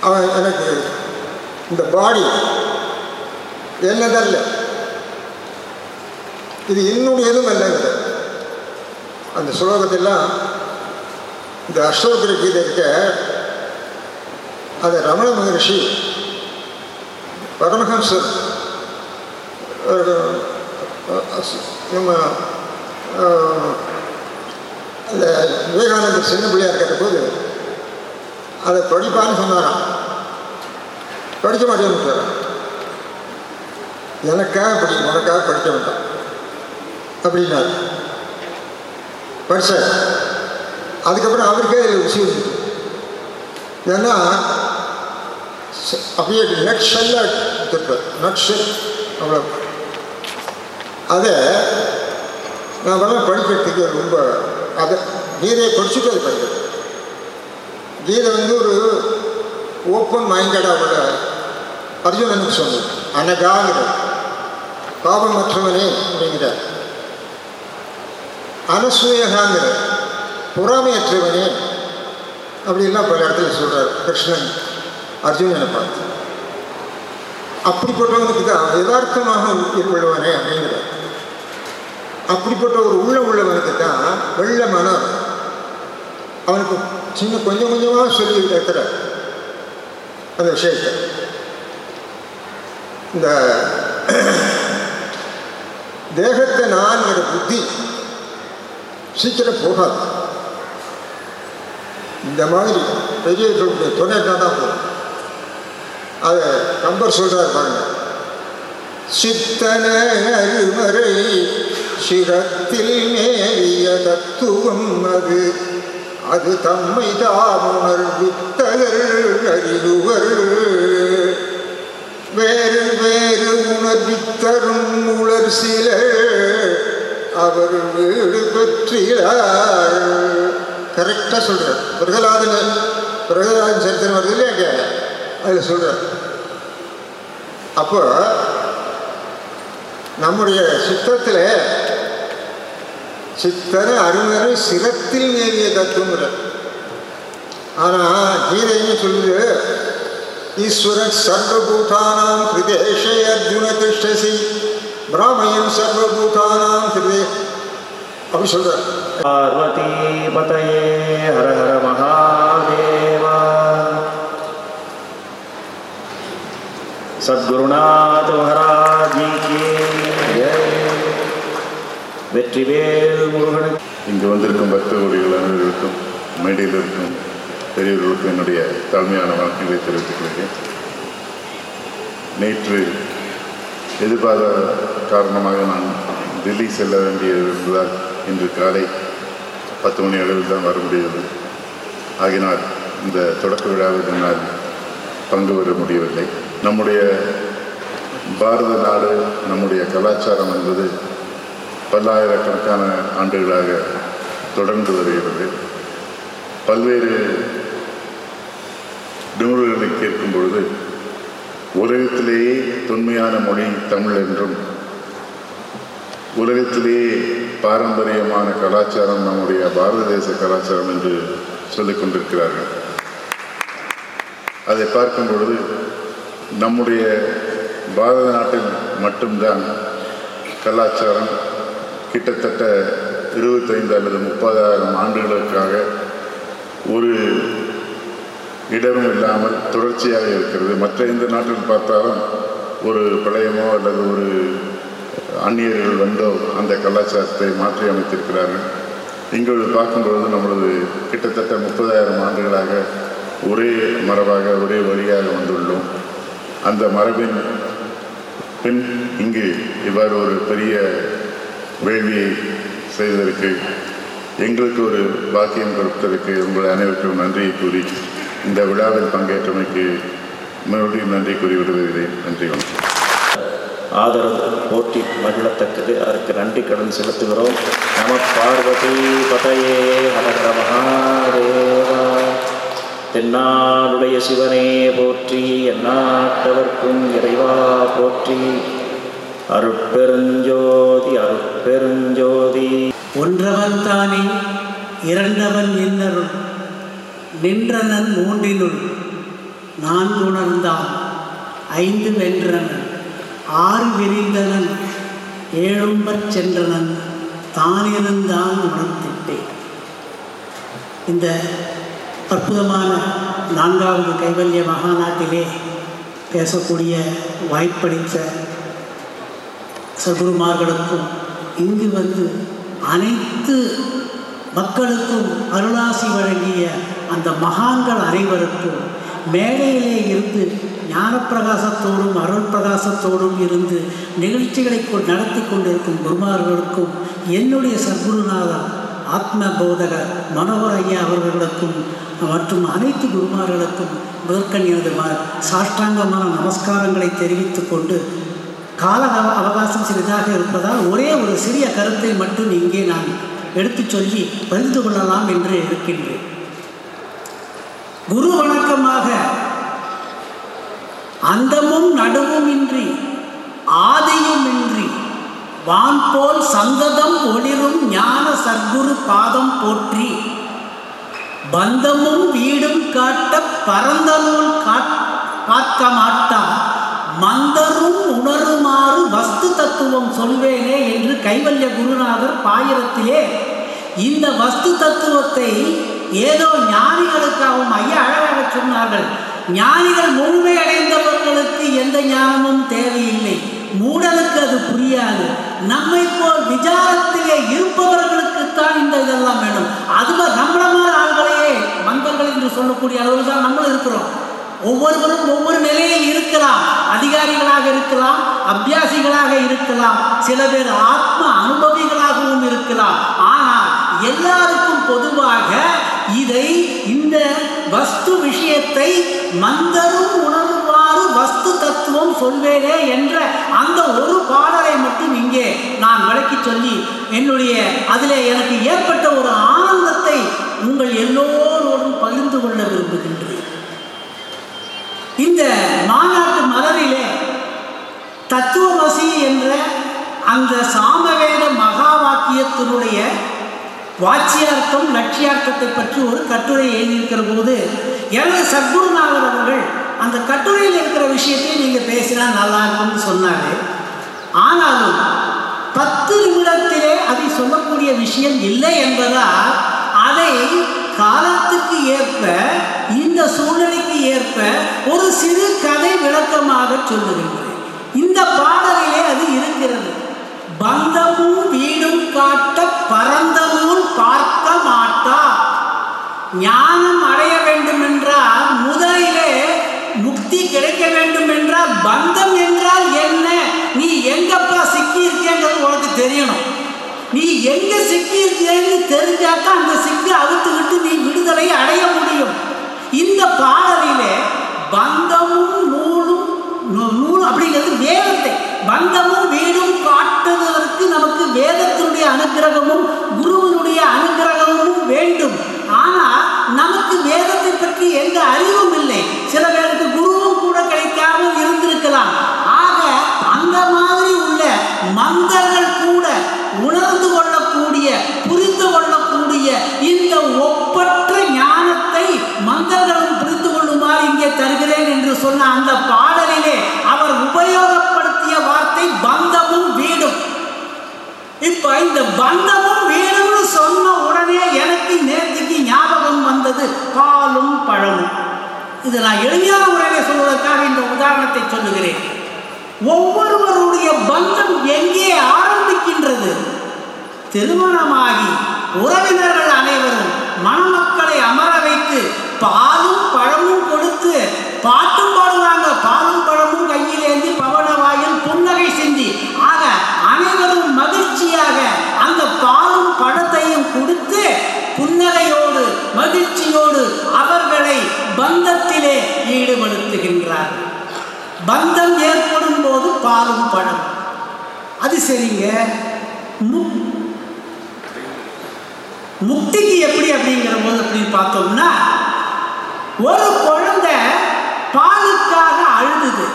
அவன் எனக்கு இந்த பாடி என்னதல்ல. இது என்னுடையதும் அல்லங்கிறது அந்த ஸ்லோகத்தெல்லாம் இந்த அசோகர கீதை இருக்க அதை ரமண மகர்ஷி பரமஹம்சர் நம்ம அந்த விவேகானந்தர் சின்ன பிள்ளையாக இருக்கிற போது அதை படிப்பான்னு சொன்னாராம். படிக்க மாட்டேன்னு எனக்காக படி உனக்காக படிக்க மாட்டான் அப்படின்னாரு. படித்தார் அதுக்கப்புறம் அவருக்கே விஷயம் ஏன்னா ச- அப்படியே நட்ஷல்லாக திருப்பார் நட்ஷல் அவ்வளோ அதை நான் வேணால் படிக்கிறதுக்கு ரொம்ப அதை கீதையை படிச்சுட்டு அதை படிக்கிறது கீதை வந்து ஒரு ஓப்பன் மைண்டடாக உள்ள அர்ஜுனனுக்கு சொன்னது அனகாங்கிறது பாபமற்றவனே அப்படிங்கிறார். அனசூயகாங்கிற பொறாமையற்றவனே அப்படிலாம் பல இடத்துல சொல்கிறார் கிருஷ்ணன் அர்ஜுனனை பார்த்து. அப்படிப்பட்டவனுக்கு தான் யதார்த்தமாக உள்ளவனே அப்படிங்கிறார். அப்படிப்பட்ட ஒரு உள்ள உள்ளவனுக்கு தான் வெள்ள மனம் அவனுக்கு சின்ன கொஞ்சம் கொஞ்சமாக சொல்லி இருக்கிற அந்த விஷயத்தை. இந்த தேகத்தை நான்கிற புத்தி சீக்கிரம் போகாது. இந்த மாதிரி பெரியவர்களுடைய துணை தான் போகும். அதை கம்பர் சொல்றார் பாருங்க. சித்தன அருமறை சிரத்தில் மேலிய தத்துவம் அது. அது தம்மை தாமுணர் வித்தகர் அறிவுவர் வேறு வேறு உணர்வித்தரும் உளர் சிலர். அவர் வீடு பெற்றார் கரெக்டாக சொல்கிறார் பிரகலாதன் பிரகலாதன் சரித்திரம் வருது இல்லையா அதில் சொல்கிறார் அப்போ நம்முடைய சித்தத்தில் சித்தன அருமரு சிரத்தில் நேரிய தத்துவங்கிற ஆனால் கீதையும் சொல்லுது? ஈஸ்வரன் சர்வபூதானாம் கிருதேஷே அர்ஜுன திஷ்டசி பிராமயன் சர்வபூதானாம் ஹிருதே அப்படி சொல்கிறார் பார்வதி பதயே ஹர ஹர மகாதேவா சத்குருநாத் மகாராஜி கி ஜெய். வெற்றிவேல் முருகனுக்கு। இங்கு வந்திருக்கும் பக்தர்களுடைய அனைவருக்கும் மேடையில் இருக்கும் பெரியவர்களுக்கும் என்னுடைய தாழ்மையான வணக்கங்களை தெரிவித்துக் கொள்கிறேன். நேற்று எதிர்பாராத காரணமாக நான் டெல்லி செல்ல வேண்டியிருந்ததால் இன்று காலை பத்து மணி அளவில் தான் வர முடியவில்லை ஆகினால் இந்த தொடக்க விழாவில் என்னால் பங்கு பெற முடியவில்லை. நம்முடைய பாரத நாடு நம்முடைய கலாச்சாரம் என்பது பல்லாயிரக்கணக்கான ஆண்டுகளாக தொடர்ந்து வருகிறது. பல்வேறு நிகழ்வுகளை கேட்கும் பொழுது உலகத்திலேயே தொன்மையான மொழி தமிழ் என்றும் உலகத்திலேயே பாரம்பரியமான கலாச்சாரம் நம்முடைய பாரத தேச கலாச்சாரம் என்று சொல்லிக் கொண்டிருக்கிறார்கள். அதை பார்க்கும் பொழுது நம்முடைய பாரத நாட்டில் மட்டும்தான் கலாச்சாரம் கிட்டத்தட்ட இருபத்தைந்து அல்லது முப்பதாயிரம் ஆண்டுகளுக்காக ஒரு இடமும் இல்லாமல் தொடர்ச்சியாக இருக்கிறது. மற்ற எந்த நாட்டில் பார்த்தாலும் ஒரு பிரளயமோ அல்லது ஒரு அந்நியர்கள் வந்தோ அந்த கலாச்சாரத்தை மாற்றி அமைத்திருக்கிறார்கள். இங்கு பார்க்கும்பொழுது நம்மளது கிட்டத்தட்ட முப்பதாயிரம் ஆண்டுகளாக ஒரே மரபாக ஒரே வழியாக வந்துள்ளோம். அந்த மரபின் பின் இங்கு இவ்வாறு ஒரு பெரிய வேள்வியை செய்வதற்கு எங்களுக்கு ஒரு பாக்கியம் கொடுத்ததற்கு உங்கள் அனைவருக்கும் நன்றியை கூறி இந்த விழாவில் பங்கேற்றமைக்கு மறுபடியும் நன்றி கூறி விடுகிறேன் நன்றி வணக்கம். ஆதரவு போற்றி மகிழத்தக்கது. அதற்கு நன்றி கடன் செலுத்துகிறோம். நம பார்வதி பதையே ஹரஹர மகாதேவா. தென்னாடுடைய சிவனே போற்றி எந்நாட்டவர்க்கும் இறைவா போற்றி. அருட்பெருஞ்சோதி அருட்பெருஞ்சோதி. ஒன்றவன் தானே இரண்டவன் இன்னருள் நின்றனன் மூன்றினுள் நான்கு உணர்ந்தான் ஐந்து வென்றனன் ஆறு விரிந்தனன் ஏழும்பச் சென்றனன் தானிருந்தான் உணர்த்திட்டேன் இந்த அற்புதமான நான்காவது கைவல்ய மகாநாட்டிலே பேசக்கூடிய வாய்ப்படித்த சகுருமார்களுக்கும் இங்கு வந்து அனைத்து மக்களுக்கும் அருளாசி வழங்கிய அந்த மகான்கள் அனைவருக்கும் மேடையிலே இருந்து ஞானப்பிரகாசத்தோடும் அருள் பிரகாசத்தோடும் இருந்து நிகழ்ச்சிகளை நடத்தி கொண்டிருக்கும் குருமார்களுக்கும் என்னுடைய சத்குருநாதர் ஆத்ம போதகர் மனோகர் ஐயா அவர்களுக்கும் மற்றும் அனைத்து குருமார்களுக்கும் முதற்கண் எனது சாஷ்டாங்கமான நமஸ்காரங்களை தெரிவித்துக் கொண்டு கால அவகாசம் சிறிதாக இருப்பதால் ஒரே ஒரு சிறிய கருத்தை மட்டும் இங்கே நான் எடுத்துச் சொல்லி பகிர்ந்து கொள்ளலாம் என்று இருக்கின்றேன். குரு வணக்கமாக. அந்தமும் நடுவும் இன்றி ஆதியும் இன்றி வான் போல் சந்ததம் ஒளிரும் ஞான சர்க்குரு பாதம் போற்றி பந்தமும் வீடும் காட்ட பரந்த நூல் காட்- மாட்டா மந்தரும் உணருமாறு வஸ்து தத்துவம் சொல்வேனே என்று கைவல்ய குருநாதர் பாயிரத்திலே இந்த வஸ்து தத்துவத்தை ஏதோ ஞானிகளுக்காகவும் ஐயா அழகாக சொன்னார்கள். ஞானிகள் முழுமை அடைந்தவர்களுக்கு எந்த ஞானமும் தேவையில்லை. மூடலுக்கு அது புரியாது. நம்மை போல் விசாரத்திலே இருப்பவர்களுக்குத்தான் இந்த இதெல்லாம் வேணும். அதுவா நம்மளமான ஆள்களையே மந்தர்கள் என்று சொல்லக்கூடிய அளவில் தான் நம்மளும் இருக்கிறோம். ஒவ்வொருவரும் ஒவ்வொரு நிலையில் இருக்கலாம். அதிகாரிகளாக இருக்கலாம் அபியாசிகளாக இருக்கலாம். சில பேர் ஆத்ம அனுபவிகளாகவும் இருக்கலாம். ஆனால் எல்லாருக்கும் பொதுவாக இதை இந்த வஸ்து விஷயத்தை மந்தரும் உணர்வாறு வஸ்து தத்துவம் சொல்வேனே என்ற அந்த ஒரு பாடலை மட்டும் இங்கே நான் விளக்கி சொல்லி என்னுடைய அதில் எனக்கு ஏற்பட்ட ஒரு ஆனந்தத்தை உங்கள் எல்லோரோடும் பகிர்ந்து கொள்ள விரும்புகின்றேன். இந்த மாநாட்டு மலரிலே தத்துவமசி என்ற அந்த சாமவேத மகா வாக்கியத்தினுடைய வாட்சியார்த்தம் லட்சியார்த்தத்தை பற்றி ஒரு கட்டுரை எழுதியிருக்கிற போது எனது சத்குருநாதர் அவர்கள் அந்த கட்டுரையில் இருக்கிற விஷயத்தை நீங்கள் பேசினா நல்லா இருக்கும்னு சொன்னார். ஆனாலும் பத்து நிமிடத்திலே அதை சொல்லக்கூடிய விஷயம் இல்லை என்பதால் அதை காலத்துக்கு ஏற்ப இந்த சூழ்நிலைக்கு ஏற்ப ஒரு சிறு கதை விளக்கமாக சொல்லுகின்றேன். இந்த பாடலிலே அது இருக்கிறது. பந்தமும் வீடும் காட்ட பரந்தமும் பார்க்க மாட்டா ஞானம் அடைய வேண்டும் என்றால் முதலிலே முக்தி கிடைக்க வேண்டும் என்றால் பந்தம் என்றால் என்ன? நீ எங்கப்பா சிக்கி இருக்கேங்கிறது உனக்கு தெரியணும். நீ எங்க சிக்கி இருக்கேன்னு தெரிஞ்சாதான் அந்த சிக்கி அவுத்து விட்டு நீ விடுதலை அடைய முடியும். இந்த பாடலிலே பந்தமும் நூலும் நூல் அப்படிங்கிறது வேதத்தை பந்தமும் வீடும் காட்டுவதற்கு நமக்கு வேதத்தினுடைய அனுக்கிரகமும் குருவினுடைய அனுகிரகமும் வேண்டும். ஆனால் நமக்கு வேதத்தை பற்றி எந்த அறிவும் இல்லை. சில பேருக்கு குருவும் கூட கிடைக்காமல் இருந்திருக்கலாம். ஆக அந்த மாதிரி உள்ள மந்தர்கள் கூட உணர்ந்து கொள்ளக்கூடிய புரிந்து கொள்ளக்கூடிய இந்த ஒப்பற்ற ஞானத்தை மந்தர்களும் புரிந்து கொள்ளுமாறு இங்கே தருகிறேன் என்று சொன்ன அந்த பாடலிலே அவர் உபயோகப்படுத்திய வார்த்தை பந்தமும் வீடும். இப்ப இந்த பந்தமும் ஞாபகம் பாலும் பழமும். இது நான் எளிமையான முறையில் சொல்வதற்காக இந்த உதாரணத்தை சொல்லுகிறேன். ஒவ்வொருவருடைய பந்தம் எங்கே ஆரம்பிக்கின்றது? திருமணமாகி உறவினர்கள் அனைவரும் மணமக்களை அமர வைத்து பாலும் பழமும் கொடுத்து பாட்டும் பாடுவாங்க. பாலும் பழமும் கையிலேந்தி பவன வாயில் புன்னகை செஞ்சு ஆக அனைவரும் மகிழ்ச்சியாக அந்த பாலும் பழத்தையும் கொடுத்து புன்னகையோடு மகிழ்ச்சியோடு அவர்களை பந்தத்திலே ஈடுபடுத்துகின்றார்கள் பந்தம் ஏற்படும் போது பாலும் பழம் அது சரிங்க. முக்திக்கு எப்படி அப்படிங்கிற போது அப்படின்னு பார்த்தோம்னா ஒரு குழந்தை பாலுக்காக அழுதுது.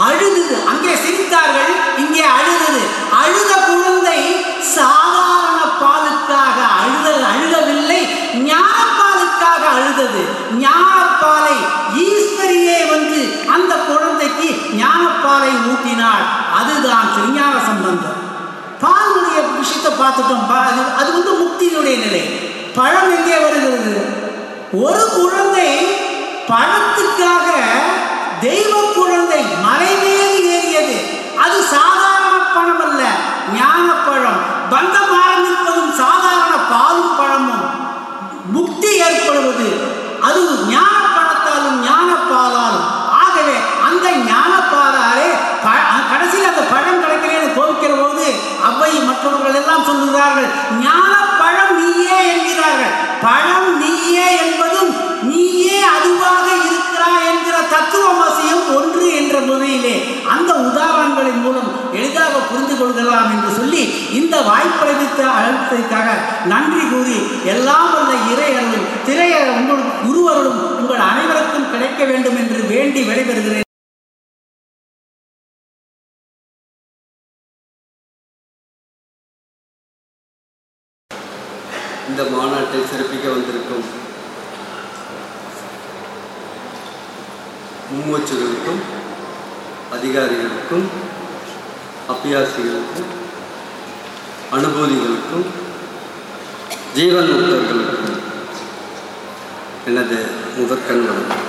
அழுதுது. அங்கே சிரித்தார்கள் இங்கே அழுதது. அழுத குழந்தை சாதாரண ஞானப்பாலுக்காக அழுதது. ஞானப்பாலை ஈஸ்வரியே வந்து அந்த குழந்தைக்கு ஞானப்பாலை ஊட்டினாள். அதுதான் திருஞான சம்பந்தம். பாலுடைய விஷயத்தை பார்த்துட்டோம். அது அது வந்து முக்தியினுடைய நிலை. பழம் எங்கே வருகிறது? ஒரு குழந்தை பழத்துக்காக தெய்வ குழந்தை மலை ஏறியது. அது சாதாரண பழம் அல்ல ஞானப்பழம். பந்தம் முக்தி ஏற்படுவது. அது ஞான பழத்தாலும் ஞான பாலாலும் ஆகவே அந்த ஞான பாலாலே கடைசியில் அந்த பழம் கிடைக்கிறேன்னு கோபிக்கிற போது அவ்வை மற்றவர்கள் எல்லாம் சொல்லுகிறார்கள் ஞான பழம் நீயே என்கிறார்கள். பழம் நீயே என்பதும் நீயே அதுவாக இருக்கிறாய் என்கிற தத்துவமசியம் ஒன்று என்ற முறையிலே அந்த உதாரணங்களின் மூலம் எளிதாக புரிந்து கொள்கலாம் என்று சொல்லி இந்த வாய்ப்பளித்த அழுத்தத்திற்காக நன்றி கூறி எல்லாம் வல்ல இறையர்களும் திரைய உங்கள் குருவருடும் உங்கள் அனைவருக்கும் கிடைக்க வேண்டும் என்று வேண்டி விடைபெறுகிறேன். இந்த மாநாட்டை சிறப்பிக்க வந்திருக்கும் மும்மூச்சுகளுக்கும் அதிகாரிகளுக்கும் அபியாசிகளுக்கும் அனுபூதிகளுக்கும் ஜீவன் முக்தர்களுக்கும் எனது முதற்கண் வணக்கம்.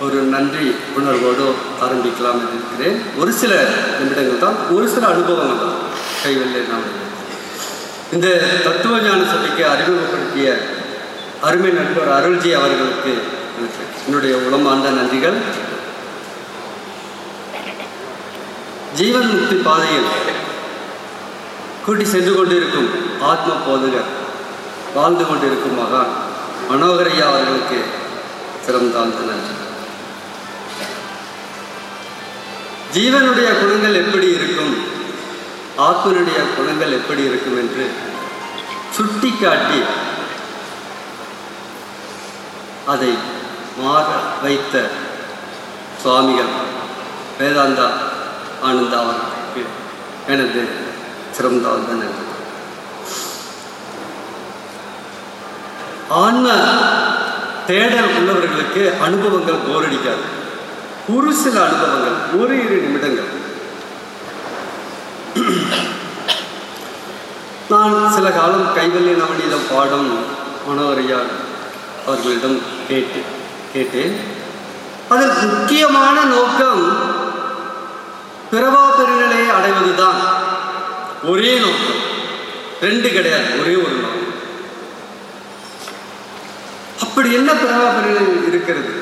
ஒரு நன்றி உணர்வோடு ஆரம்பிக்கலாம் என்று இருக்கிறேன் ஒரு சில நிமிடங்கள் தான் ஒரு சில அனுபவங்கள் தான் கைவில்லை நாம் இந்த தத்துவ ஞான சபைக்கு அறிமுகப்படுத்திய அருமை நண்பர் அருள்ஜி அவர்களுக்கு என்னுடைய உளமார்ந்த நன்றிகள். ஜீவன் முக்தி பாதையில் கூட்டி சென்று கொண்டிருக்கும் ஆத்ம போதகர் வாழ்ந்து கொண்டிருக்கும் மகான் மனோகரையா அவர்களுக்கு சிறந்தாழ்ந்த நன்றி. ஜீவனுடைய குணங்கள் எப்படி இருக்கும்? ஆத்மனுடைய குணங்கள் எப்படி இருக்கும் என்று சுட்டிக்காட்டி அதை மாற வைத்த சுவாமிகள் வேதாந்தா ஆனந்தா அவர்களுக்கு எனது சிறந்தாழ்ந்த நன்றி. ஆன்ம தேடல் உள்ளவர்களுக்கு அனுபவங்கள் போரடிக்காது ஒரு சில அனுபவங்கள் ஒரு இரு நிமிடங்கள். நான் சில காலம் கைவல்லிய நவநீதம் பாடம் மனோரையார் அவர்களிடம் கேட்டேன். கேட்டு கேட்டேன் அதில் முக்கியமான நோக்கம் பிறவா பெருநிலையை அடைவதுதான். ஒரே நோக்கம். ரெண்டு கிடையாது. ஒரே ஒரு நோக்கம். அப்படி என்ன பிறவா பெருநிலை இருக்கிறது?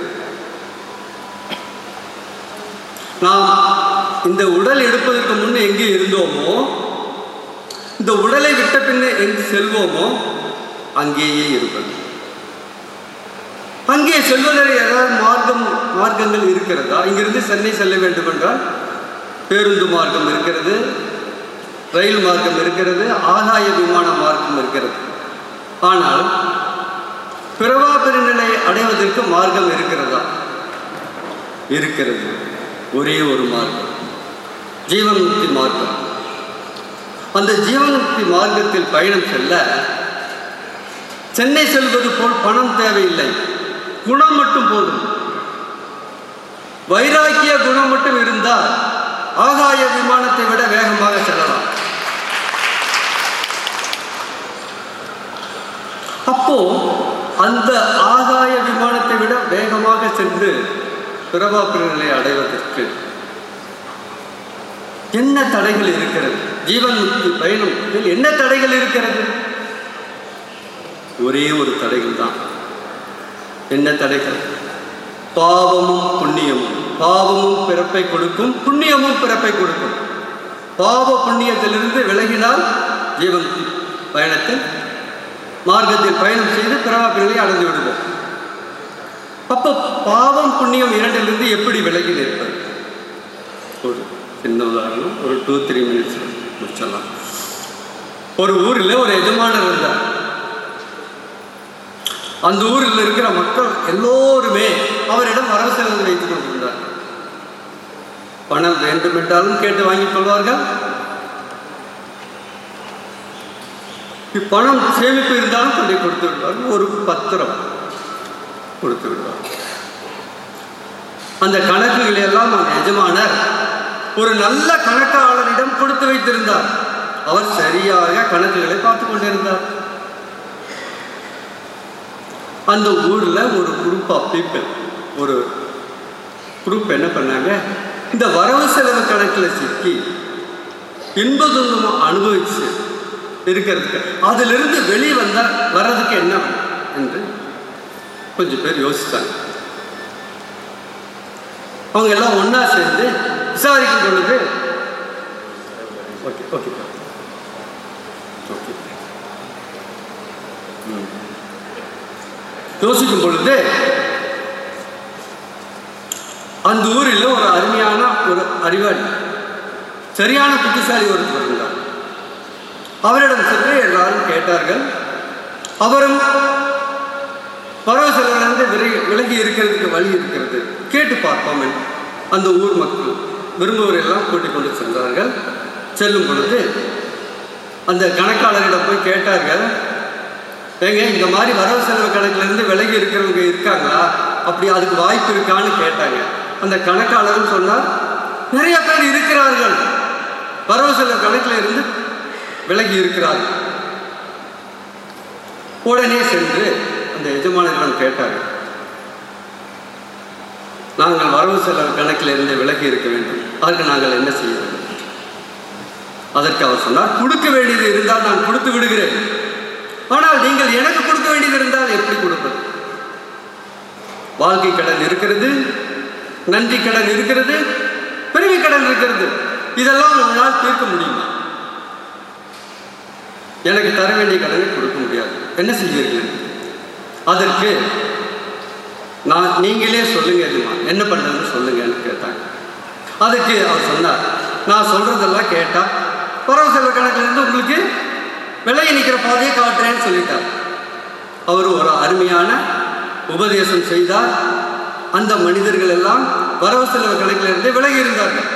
நாம் இந்த உடல் எடுப்பதற்கு முன்னே எங்கே இருந்தோமோ இந்த உடலை விட்ட பின்னே எங்கு செல்வோமோ அங்கேயே இருப்பது. அங்கே செல்வதற்கு ஏதாவது மார்க்கம் மார்க்கங்கள் இருக்கிறதா? இங்கிருந்து சென்னை செல்ல வேண்டும் என்றால் பேருந்து மார்க்கம் இருக்கிறது ரயில் மார்க்கம் இருக்கிறது ஆகாய விமான மார்க்கம் இருக்கிறது. ஆனால் பிறவா பெருநிலை அடைவதற்கு மார்க்கம் இருக்கிறதா? இருக்கிறது. ஒரே ஒரு மார்க்கம். ஜீவன்முக்தி மார்க்கம். அந்த ஜீவன்முக்தி மார்க்கத்தில் பயணம் செல்ல சென்னை செல்வது போல் பணம் தேவையில்லை. குணம் மட்டும் போதும். வைராக்கிய குணம் மட்டும் இருந்தால் ஆகாய விமானத்தை விட வேகமாக செல்லலாம். அப்போ அந்த ஆகாய விமானத்தை விட வேகமாக சென்று பிறவா பிறநிலை அடைவதற்கு என்ன தடைகள் இருக்கிறது? ஜீவன் முக்தி பயணம் இதில் என்ன தடைகள் இருக்கிறது? ஒரே ஒரு தடைகள் தான். என்ன தடைகள்? பாவமும் புண்ணியமும். பாவமும் பிறப்பை கொடுக்கும் புண்ணியமும் பிறப்பை கொடுக்கும். பாவ புண்ணியத்திலிருந்து விலகினால் ஜீவன் பயணத்தில் மார்க்கத்தில் பயணம் செய்து பிறவாக்களை அடைந்து விடுவோம். அப்போ பாவம் புண்ணியம் இரண்டிலிருந்து எப்படி விலகி நிற்பது ஒரு சின்ன உதாரணம் ஒரு டூ த்ரீ மினிட்ஸ் முடிச்சிடலாம். ஒரு ஊரில் ஒரு எஜமானர் இருந்தார். அந்த ஊரில் இருக்கிற மக்கள் எல்லோருமே அவரிடம் வரவு செலவு வைத்துக் கொண்டிருந்தார் பணம் வேண்டுமென்றாலும் கேட்டு வாங்கிக் கொள்வார்கள். இப்பணம் சேமிப்பு இருந்தாலும் கொண்டே கொடுத்து விடுவார்கள். ஒரு பத்திரம் கொடுத்து விடுவார் அந்த கணக்குகளை எல்லாம் அந்த எஜமானர் ஒரு நல்ல கணக்காளரிடம் கொடுத்து வைத்திருந்தார். அவர் சரியாக கணக்குகளை பார்த்து கொண்டிருந்தார். அந்த ஊரில் ஒரு குரூப் ஆஃப் பீப்புள் ஒரு குரூப் என்ன பண்ணாங்க? இந்த வரவு செலவு கணக்கில் சிக்கி இன்பதுன்பம் அனுபவிச்சு இருக்கிறதுக்கு அதிலிருந்து வெளியே வந்தால் வர்றதுக்கு என்ன என்று கொஞ்சம் பேர் யோசித்தாங்க அவங்க எல்லாம் ஒன்றா சேர்ந்து விசாரிக்கும் பொழுது ஓகே ஓகே. ஓகே. யோசிக்கும் பொழுது அந்த ஊரில் ஒரு அருமையான ஒரு அறிவாளி சரியான புத்திசாலி ஒருத்தர் இருந்தார். அவரிடம் சென்று எல்லாரும் கேட்டார்கள் அவரும் பரவசலிருந்து விலகி விலகி இருக்கிறதுக்கு வழி இருக்கிறது. கேட்டு பார்ப்போம் அந்த ஊர் மக்கள் விரும்புவரெல்லாம் கூட்டிக் கொண்டு சென்றார்கள். செல்லும் பொழுது அந்த கணக்காளரிடம் போய் கேட்டார்கள் ஏங்க இந்த மாதிரி வரவு செலவு கணக்கிலிருந்து விலகி இருக்கிறவங்க இருக்காங்களா? அப்படி அதுக்கு வாய்ப்பு இருக்கான்னு கேட்டாங்க. அந்த கணக்காளர்னு சொன்னால் நிறைய பேர் இருக்கிறார்கள். வரவு செலவு கணக்கில் இருந்து விலகி இருக்கிறார்கள். உடனே சென்று அந்த எஜமானரிடம் கேட்டார்கள் நாங்கள் வரவு செலவு கணக்கில் இருந்து விலகி இருக்க வேண்டும். அதற்கு நாங்கள் என்ன செய்ய வேண்டும்? அதற்கு அவர் சொன்னார் கொடுக்க வேண்டியது இருந்தால் நான் கொடுத்து விடுகிறேன். ஆனால் நீங்கள் எனக்கு கொடுக்க வேண்டியது இருந்தால் எப்படி கொடுப்பது? வாழ்க்கை கடன் இருக்கிறது நன்றி கடன் இருக்கிறது பிறவி கடன் இருக்கிறது. இதெல்லாம் உங்களால் தீர்க்க முடியுமா? எனக்கு தர வேண்டிய கடனை கொடுக்க முடியாது. என்ன செய்வீர்கள்? அதற்கு நான் நீங்களே சொல்லுங்க என்ன பண்ணுறதுன்னு சொல்லுங்கன்னு கேட்டாங்க. அதுக்கு அவர் சொன்னார் நான் சொல்கிறதெல்லாம் கேட்டால் பரவ செல்வ கணக்கிலிருந்து உங்களுக்கு விலகி நிற்கிற பாதையை காட்டுறேன்னு சொல்லிட்டார். அவர் ஒரு அருமையான உபதேசம் செய்தார். அந்த மனிதர்கள் எல்லாம் வரவு செலவு கணக்கிலிருந்து விலகி இருந்தார்கள்.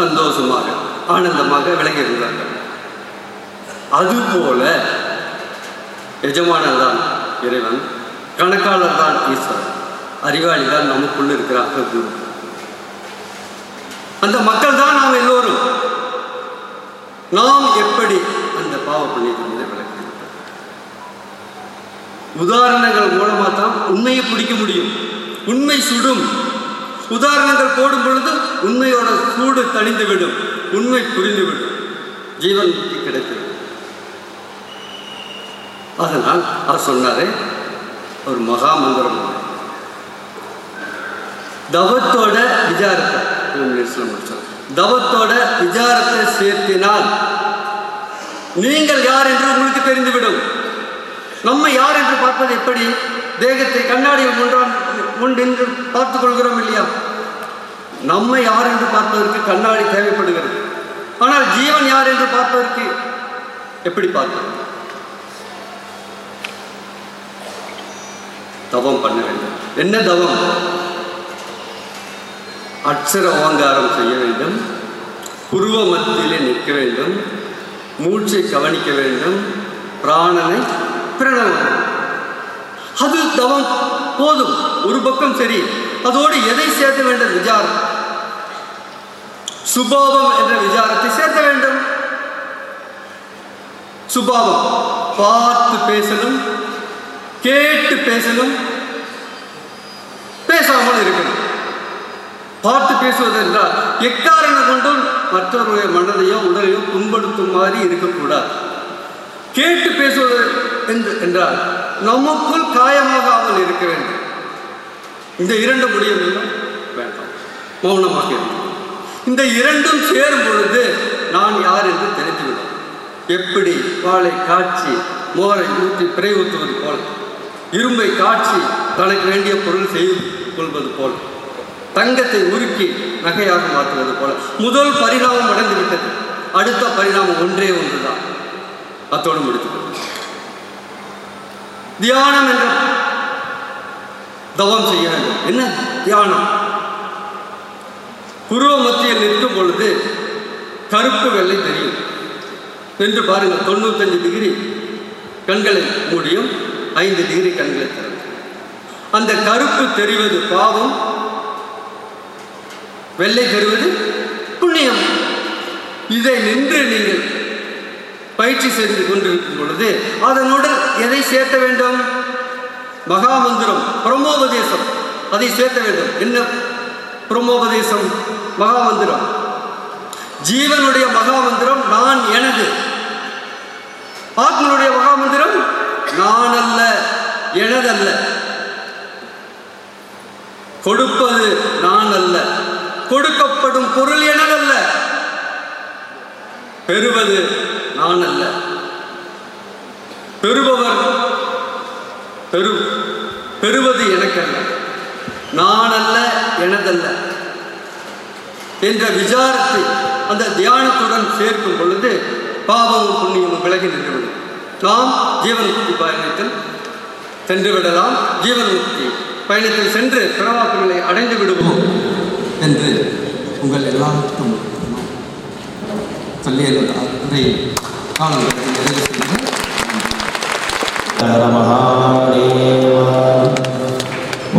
சந்தோஷமாக ஆனந்தமாக விலகி இருந்தார்கள். அதுபோல எஜமானர் தான் இறைவன் கணக்காளர் தான் ஈஸ்வரன் அறிவாளி தான் நமக்குள்ள இருக்கிறார்கள். அந்த மக்கள் தான் நாம் எல்லோரும். நாம் எப்படி அந்த பாவ புண்ணியத்திலிருந்து விலகி உதாரணங்கள் மூலமாக தான் உண்மையை பிடிக்க முடியும். உண்மை சுடும். உதாரணங்கள் போடும் பொழுது உண்மையோட சூடு தணிந்துவிடும். உண்மை புரிந்துவிடும். ஜீவன் முக்தி கிடைத்துவிடும் அதனால் அவர் சொன்னாரே ஒரு மகா மந்திரம் தவத்தோட விசாரத்தை முடிச்சார் முடிச்சோம் தவத்தோட விசாரத்தை சேர்த்தினால் நீங்கள் யார் என்று உங்களுக்கு தெரிந்துவிடும். நம்ம யார் என்று பார்ப்பது எப்படி? தேகத்தை கண்ணாடியில் முன்றான் முன் நின்று பார்த்துக் கொள்கிறோம் இல்லையா? நம்ம யார் என்று பார்ப்பதற்கு கண்ணாடி தேவைப்படுகிறது. ஆனால் ஜீவன் யார் என்று பார்ப்பதற்கு எப்படி பார்ப்பது? தவம் பண்ண வேண்டும். என்ன தவம்? அக்ஷர ஓங்காரம் செய்ய வேண்டும். புருவ மத்தியிலே நிற்க வேண்டும். மூச்சை கவனிக்க வேண்டும். பிராணனை பிரணவம் அது தவம் போதும். ஒரு பக்கம் சரி. அதோடு எதை சேர்க்க வேண்டும்? விசாரம். சுபாவம் என்ற விசாரத்தை சேர்க்க வேண்டும். சுபாவம். பார்த்து பேசணும். கேட்டு பேசணும். பேசாமல் இருக்கணும். பார்த்து பேசுவது என்றால் எக்காரணம் கொண்டும் மற்றவருடைய மனதையோ உடலையோ புண்படுத்தும் மாதிரி இருக்கக்கூடாது. கேட்டு பேசுவது என்று என்றால் நமக்குள் காயமாகாமல் இருக்க வேண்டும். இந்த இரண்டு முடியவில்லை வேண்டாம். மௌனமாக இருக்கும் இந்த இரண்டும் சேரும் பொழுது நான் யார் என்று தெரிந்துவிடும். எப்படி வாளை காய்ச்சி மோரை ஊற்றி பிறை ஊற்றுவது போல். இரும்பை காட்சி தனக்கு வேண்டிய பொருள் செய்து கொள்வது போல். தங்கத்தை உருக்கி நகையாக மாற்றுவது போல. முதல் பரிணாமம் அடைந்து விட்டது. அடுத்த பரிணாமம் ஒன்றே ஒன்றுதான். அத்தோடு முடித்துக்கொள்ளும் தியானம் என்ற தவம் செய்ய வேண்டும் என்ன? தியானம். குருவ மத்தியில் நிற்கும் பொழுது கருப்பு வெள்ளை தெரியும். என்று பாருங்கள் தொண்ணூத்தஞ்சு டிகிரி கண்களை மூடியும் ஐந்து டிகிரி கண்களை திறந்து அந்த கருப்பு தெரிவது பாவம் வெள்ளை பெறுவது புண்ணியம். இதை நின்று நீங்கள் பயிற்சி செய்து கொண்டிருக்கும் பொழுது அதனுடன் எதை சேர்த்த வேண்டும்? மகாமந்திரம் பிரமோபதேசம் அதை சேர்த்த வேண்டும். என்ன பிரமோபதேசம் மகாமந்திரம். ஜீவனுடைய மகாமந்திரம் நான் எனது. ஆத்மனுடைய மகாமந்திரம் நான் அல்ல எனதல்ல. கொடுப்பது நான் அல்ல. கொடுக்கப்படும் பொருள் எனதல்ல. பெறுவது நான் அல்ல பெறுபவர் பெரு பெறுவது எனக்கல்ல. நான் அல்ல எனதல்ல. என்ற விசாரத்தை அந்த தியானத்துடன் சேர்க்கும் பொழுது பாவமும் புண்ணியமும் விலகி நின்றுவிடும். நாம் ஜீவன் முக்தி பயணத்தில் சென்று விடலாம். ஜீவன் முக்தி பயணத்தில் சென்று பிறவாக்குகளை அடைந்து விடுவோம். என்று உங்கள் எல்லாருக்கும் சொல்லி உரை காலம்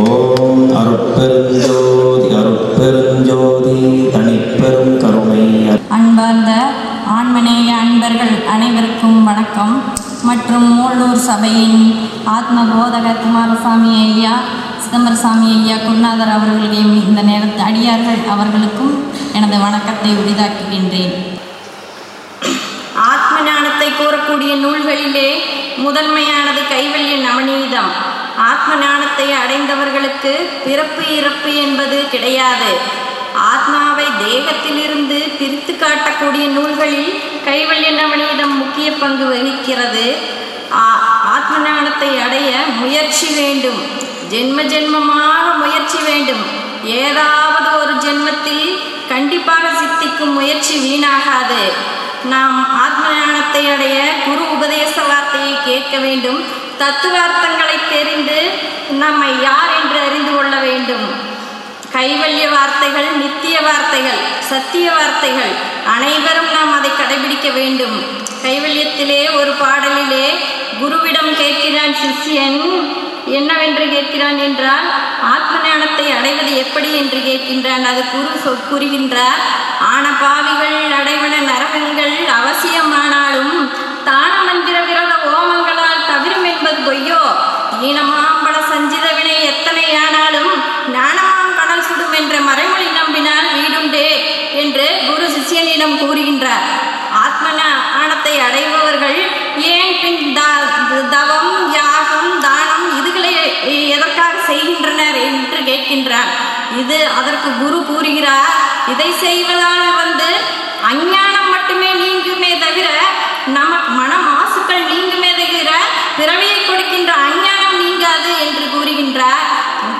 ஓம் அருட்பெருஞ்சோதி அருட்பெருஞ்சோதி தனிப்பெரும் கருணை அன்பார்ந்த ஆண்மனேய அன்பர்கள் அனைவருக்கும் வணக்கம். மற்றும் மூலூர் சபையின் ஆத்ம போதக குமாரசாமி ஐயா சிதம்பரசாமி ஐயா குருநாதர் அவர்களையும் இந்த நேரத்து அடியார்கள் அவர்களுக்கும் எனது வணக்கத்தை உரிதாக்குகின்றேன். ஆத்ம ஞானத்தை கூறக்கூடிய நூல்களிலே முதன்மையானது கைவல்ய நவநீதம் ஆத்ம ஞானத்தை அடைந்தவர்களுக்கு பிறப்பு இறப்பு என்பது கிடையாது. ஆத்மாவை தேகத்திலிருந்து பிரித்து காட்டக்கூடிய நூல்களில் கைவல்ய நவநீதம் முக்கிய பங்கு வகிக்கிறது. ஆத்ம ஞானத்தை அடைய முயற்சி வேண்டும். ஜென்ம ஜென்மமாக முயற்சி வேண்டும். ஏதாவது ஒரு ஜென்மத்தில் கண்டிப்பாக சித்திக்கும் முயற்சி வீணாகாது. நாம் ஆத்ம ஞானத்தை அடைய குரு உபதேச வார்த்தையை கேட்க வேண்டும். தத்துவார்த்தங்களை தெரிந்து நம்மை யார் என்று அறிந்து கொள்ள வேண்டும். கைவல்ய வார்த்தைகள் நித்திய வார்த்தைகள் சத்திய வார்த்தைகள் அனைவரும் நாம் அதை கடைபிடிக்க வேண்டும். கைவல்யத்திலே ஒரு பாடலிலே குருவிடம் கேட்கிறான் சிஷ்யன் என்னவென்று கேட்கிறான் என்றால் ஆத்ம ஞானத்தை அடைவது எப்படி என்று கேட்கின்றான். அது குரு சொ- கூறுகின்றார் ஆன பாவிகள் அடைவன நரகங்கள் அவசியமானாலும் தான மந்திர விரத ஓமங்களால் தவிரும் என்பது பொய்யோ? ஈனமாம்பழ சஞ்சித வினை எத்தனையானாலும் ஞானமாம் கடல் சுடும் என்ற மறைமொழி நம்பினால் வீடுண்டே என்று குரு சிஷ்யனிடம் கூறுகின்றார். ஆத்ம ஞானத்தை அடைபவர்கள் ஏன் பின் என்றார். இது அதற்கு குரு கூறுகிறார் இதை செய்வதால் வந்து அஞ்ஞானம் மட்டுமே நீங்குமே தவிர நம மன மாசுக்கள் நீங்குமே தவிர பிறவியை கொடுக்கின்ற அஞ்ஞானம் நீங்காது என்று கூறுகின்றார்.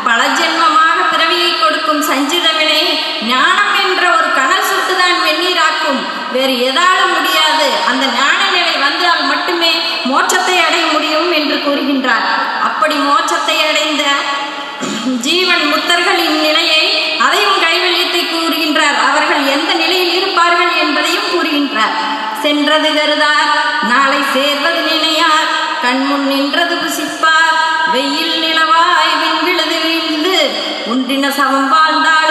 பல ஜென்மமாக பிறவியை கொடுக்கும் சஞ்சிதவினை ஞானம் என்ற ஒரு கனல் சுட்டுதான் வெந்நீராக்கும் வேறு எதால முடியாது. அந்த ஞான நிலை வந்தால் மட்டுமே மோட்சத்தை அடைய முடியும் என்று கூறுகின்றார். அப்படி மோட்சத்தை அடைந்த ஜீவன் முத்தர்களின் நிலையை அதையும் கைவல்யத்தை கூறுகின்றார். அவர்கள் எந்த நிலையில் இருப்பார்கள் என்பதையும் கூறுகின்றார். சென்றது கருதார் நாளை சேர்வது நினையார். கண்முன் நின்றது புசிப்பார் வெயில் நிலவாய் விண்விழுது வீழ்ந்து ஒன்றின சமம் வாழ்ந்தார்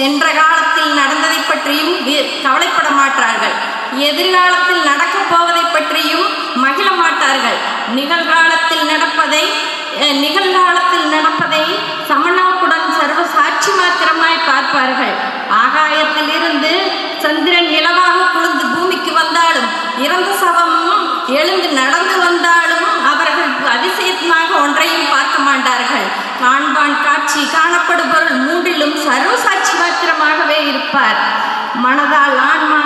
சென்ற காலத்தில் நடந்ததை பற்றியும் கவலைப்பட மாட்டார்கள். எதிர்காலத்தில் நடக்கப் போவதை பற்றியும் மகிழ மாட்டார்கள். நிகழ்காலத்தில் நடப்பதை அஹ், நிகழ்காலத்தில் நடப்பதை சமநோக்குடன் சர்வ சாட்சி மாத்திரமாய் பார்ப்பார்கள். ஆகாயத்தில் இருந்து சந்திரன் நிலவாக குளிர்ந்து பூமிக்கு வந்தாலும் இறந்த சவமும் எழுந்து நடந்து வந்தாலும் அவர்கள் அதிசய ஒன்றையும் பார்க்க மாட்டார்கள். காண்பான் காட்சி காணப்படுபொருள் மூன்றிலும் சர்வ சாட்சி மாத்திரமாகவே இருப்பார். மனதால் ஆன்மா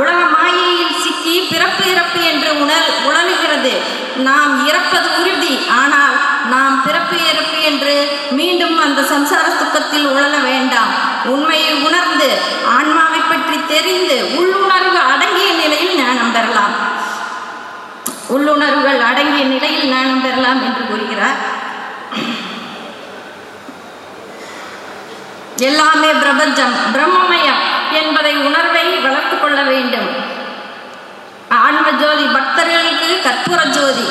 உலக மாயையில் சிக்கி பிறப்பு இறப்பு என்று உணர் உணர்கிறது. நாம் இறப்பது உறுதி. ஆனால் நாம் பிறப்பு இறப்பு என்று மீண்டும் அந்த சம்சார துக்கத்தில் உழல வேண்டாம். உண்மையை உணர்ந்து ஆன்மாவை பற்றி தெரிந்து உள்ளுணர்வு அடங்கிய நிலையில் ஞானம் பெறலாம். உள்ளுணர்வுகள் அடங்கிய நிலையில் ஞானம் பெறலாம் என்று கூறுகிறார். எல்லாமே பிரபஞ்சம் பிரம்மமயம் என்பதை உணர்வை வளர்த்துக் கொள்ள வேண்டும். ஆன்ம ஜோதி பக்தர்களுக்கு கற்பூர ஜோதி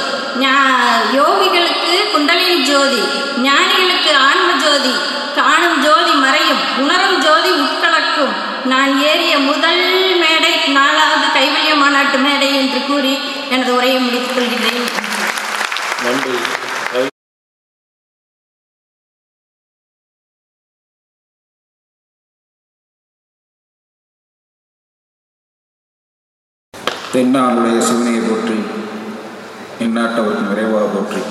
யோகிகளுக்கு குண்டலினி ஜோதி ஞானிகளுக்கு ஆன்ம ஜோதி காணும் ஜோதி மறையும் உணரும் நான் ஏறிய முதல் மேடை நாலாவது கைவல்ய மாநாட்டு மேடை என்று கூறி எனது உரையை முடித்துக் கொள்கிறேன் நன்றி. தென்னாளுடைய சிவனையை போற்றி எந்நாட்டவருக்கு நிறைவாக போற்றி.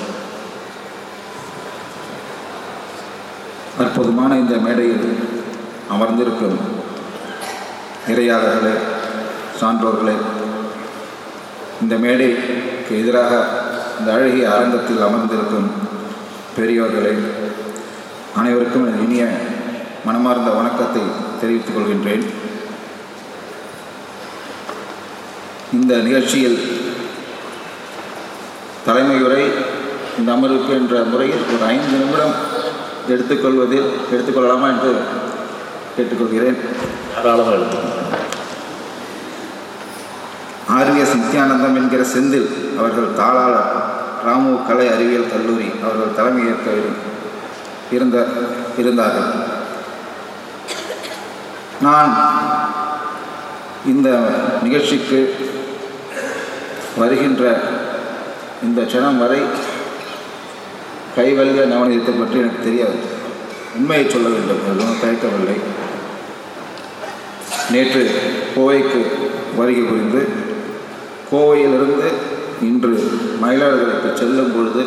அற்புதமான இந்த மேடையில் அமர்ந்திருக்கும் இறையாளர்களே சான்றோர்களே இந்த மேடைக்கு எதிராக இந்த அழகிய அரங்கத்தில் அமர்ந்திருக்கும் பெரியோர்களே அனைவருக்கும் இனிய மனமார்ந்த வணக்கத்தை தெரிவித்துக் கொள்கின்றேன். இந்த நிகழ்ச்சியில் தலைமையுரை இந்த அமர்வுக்கு என்ற முறையில் ஒரு ஐந்து நிமிடம் எடுத்துக்கொள்வதில் எடுத்துக்கொள்ளலாமா என்று கேட்டுக்கொள்கிறேன். தாராளமாக எடுத்துக்கணும் ஆர்விஎஸ் நித்யானந்தம் என்கிற செந்தில் அவர்கள் தாளாளர் ராமு கலை அறிவியல் கல்லூரி அவர்கள் தலைமையேற்க இருந்த இருந்தார்கள். நான் இந்த நிகழ்ச்சிக்கு வருகின்ற இந்த க்ஷணம் வரை கைவல்ய நவநீதத்தை பற்றி எனக்கு தெரியாது. உண்மையை சொல்ல வேண்டும். எதுவும் தயக்கவில்லை நேற்று கோவைக்கு வருகை புரிந்து கோவையிலிருந்து இன்று மயிலாடுதுறைக்கு செல்லும் பொழுது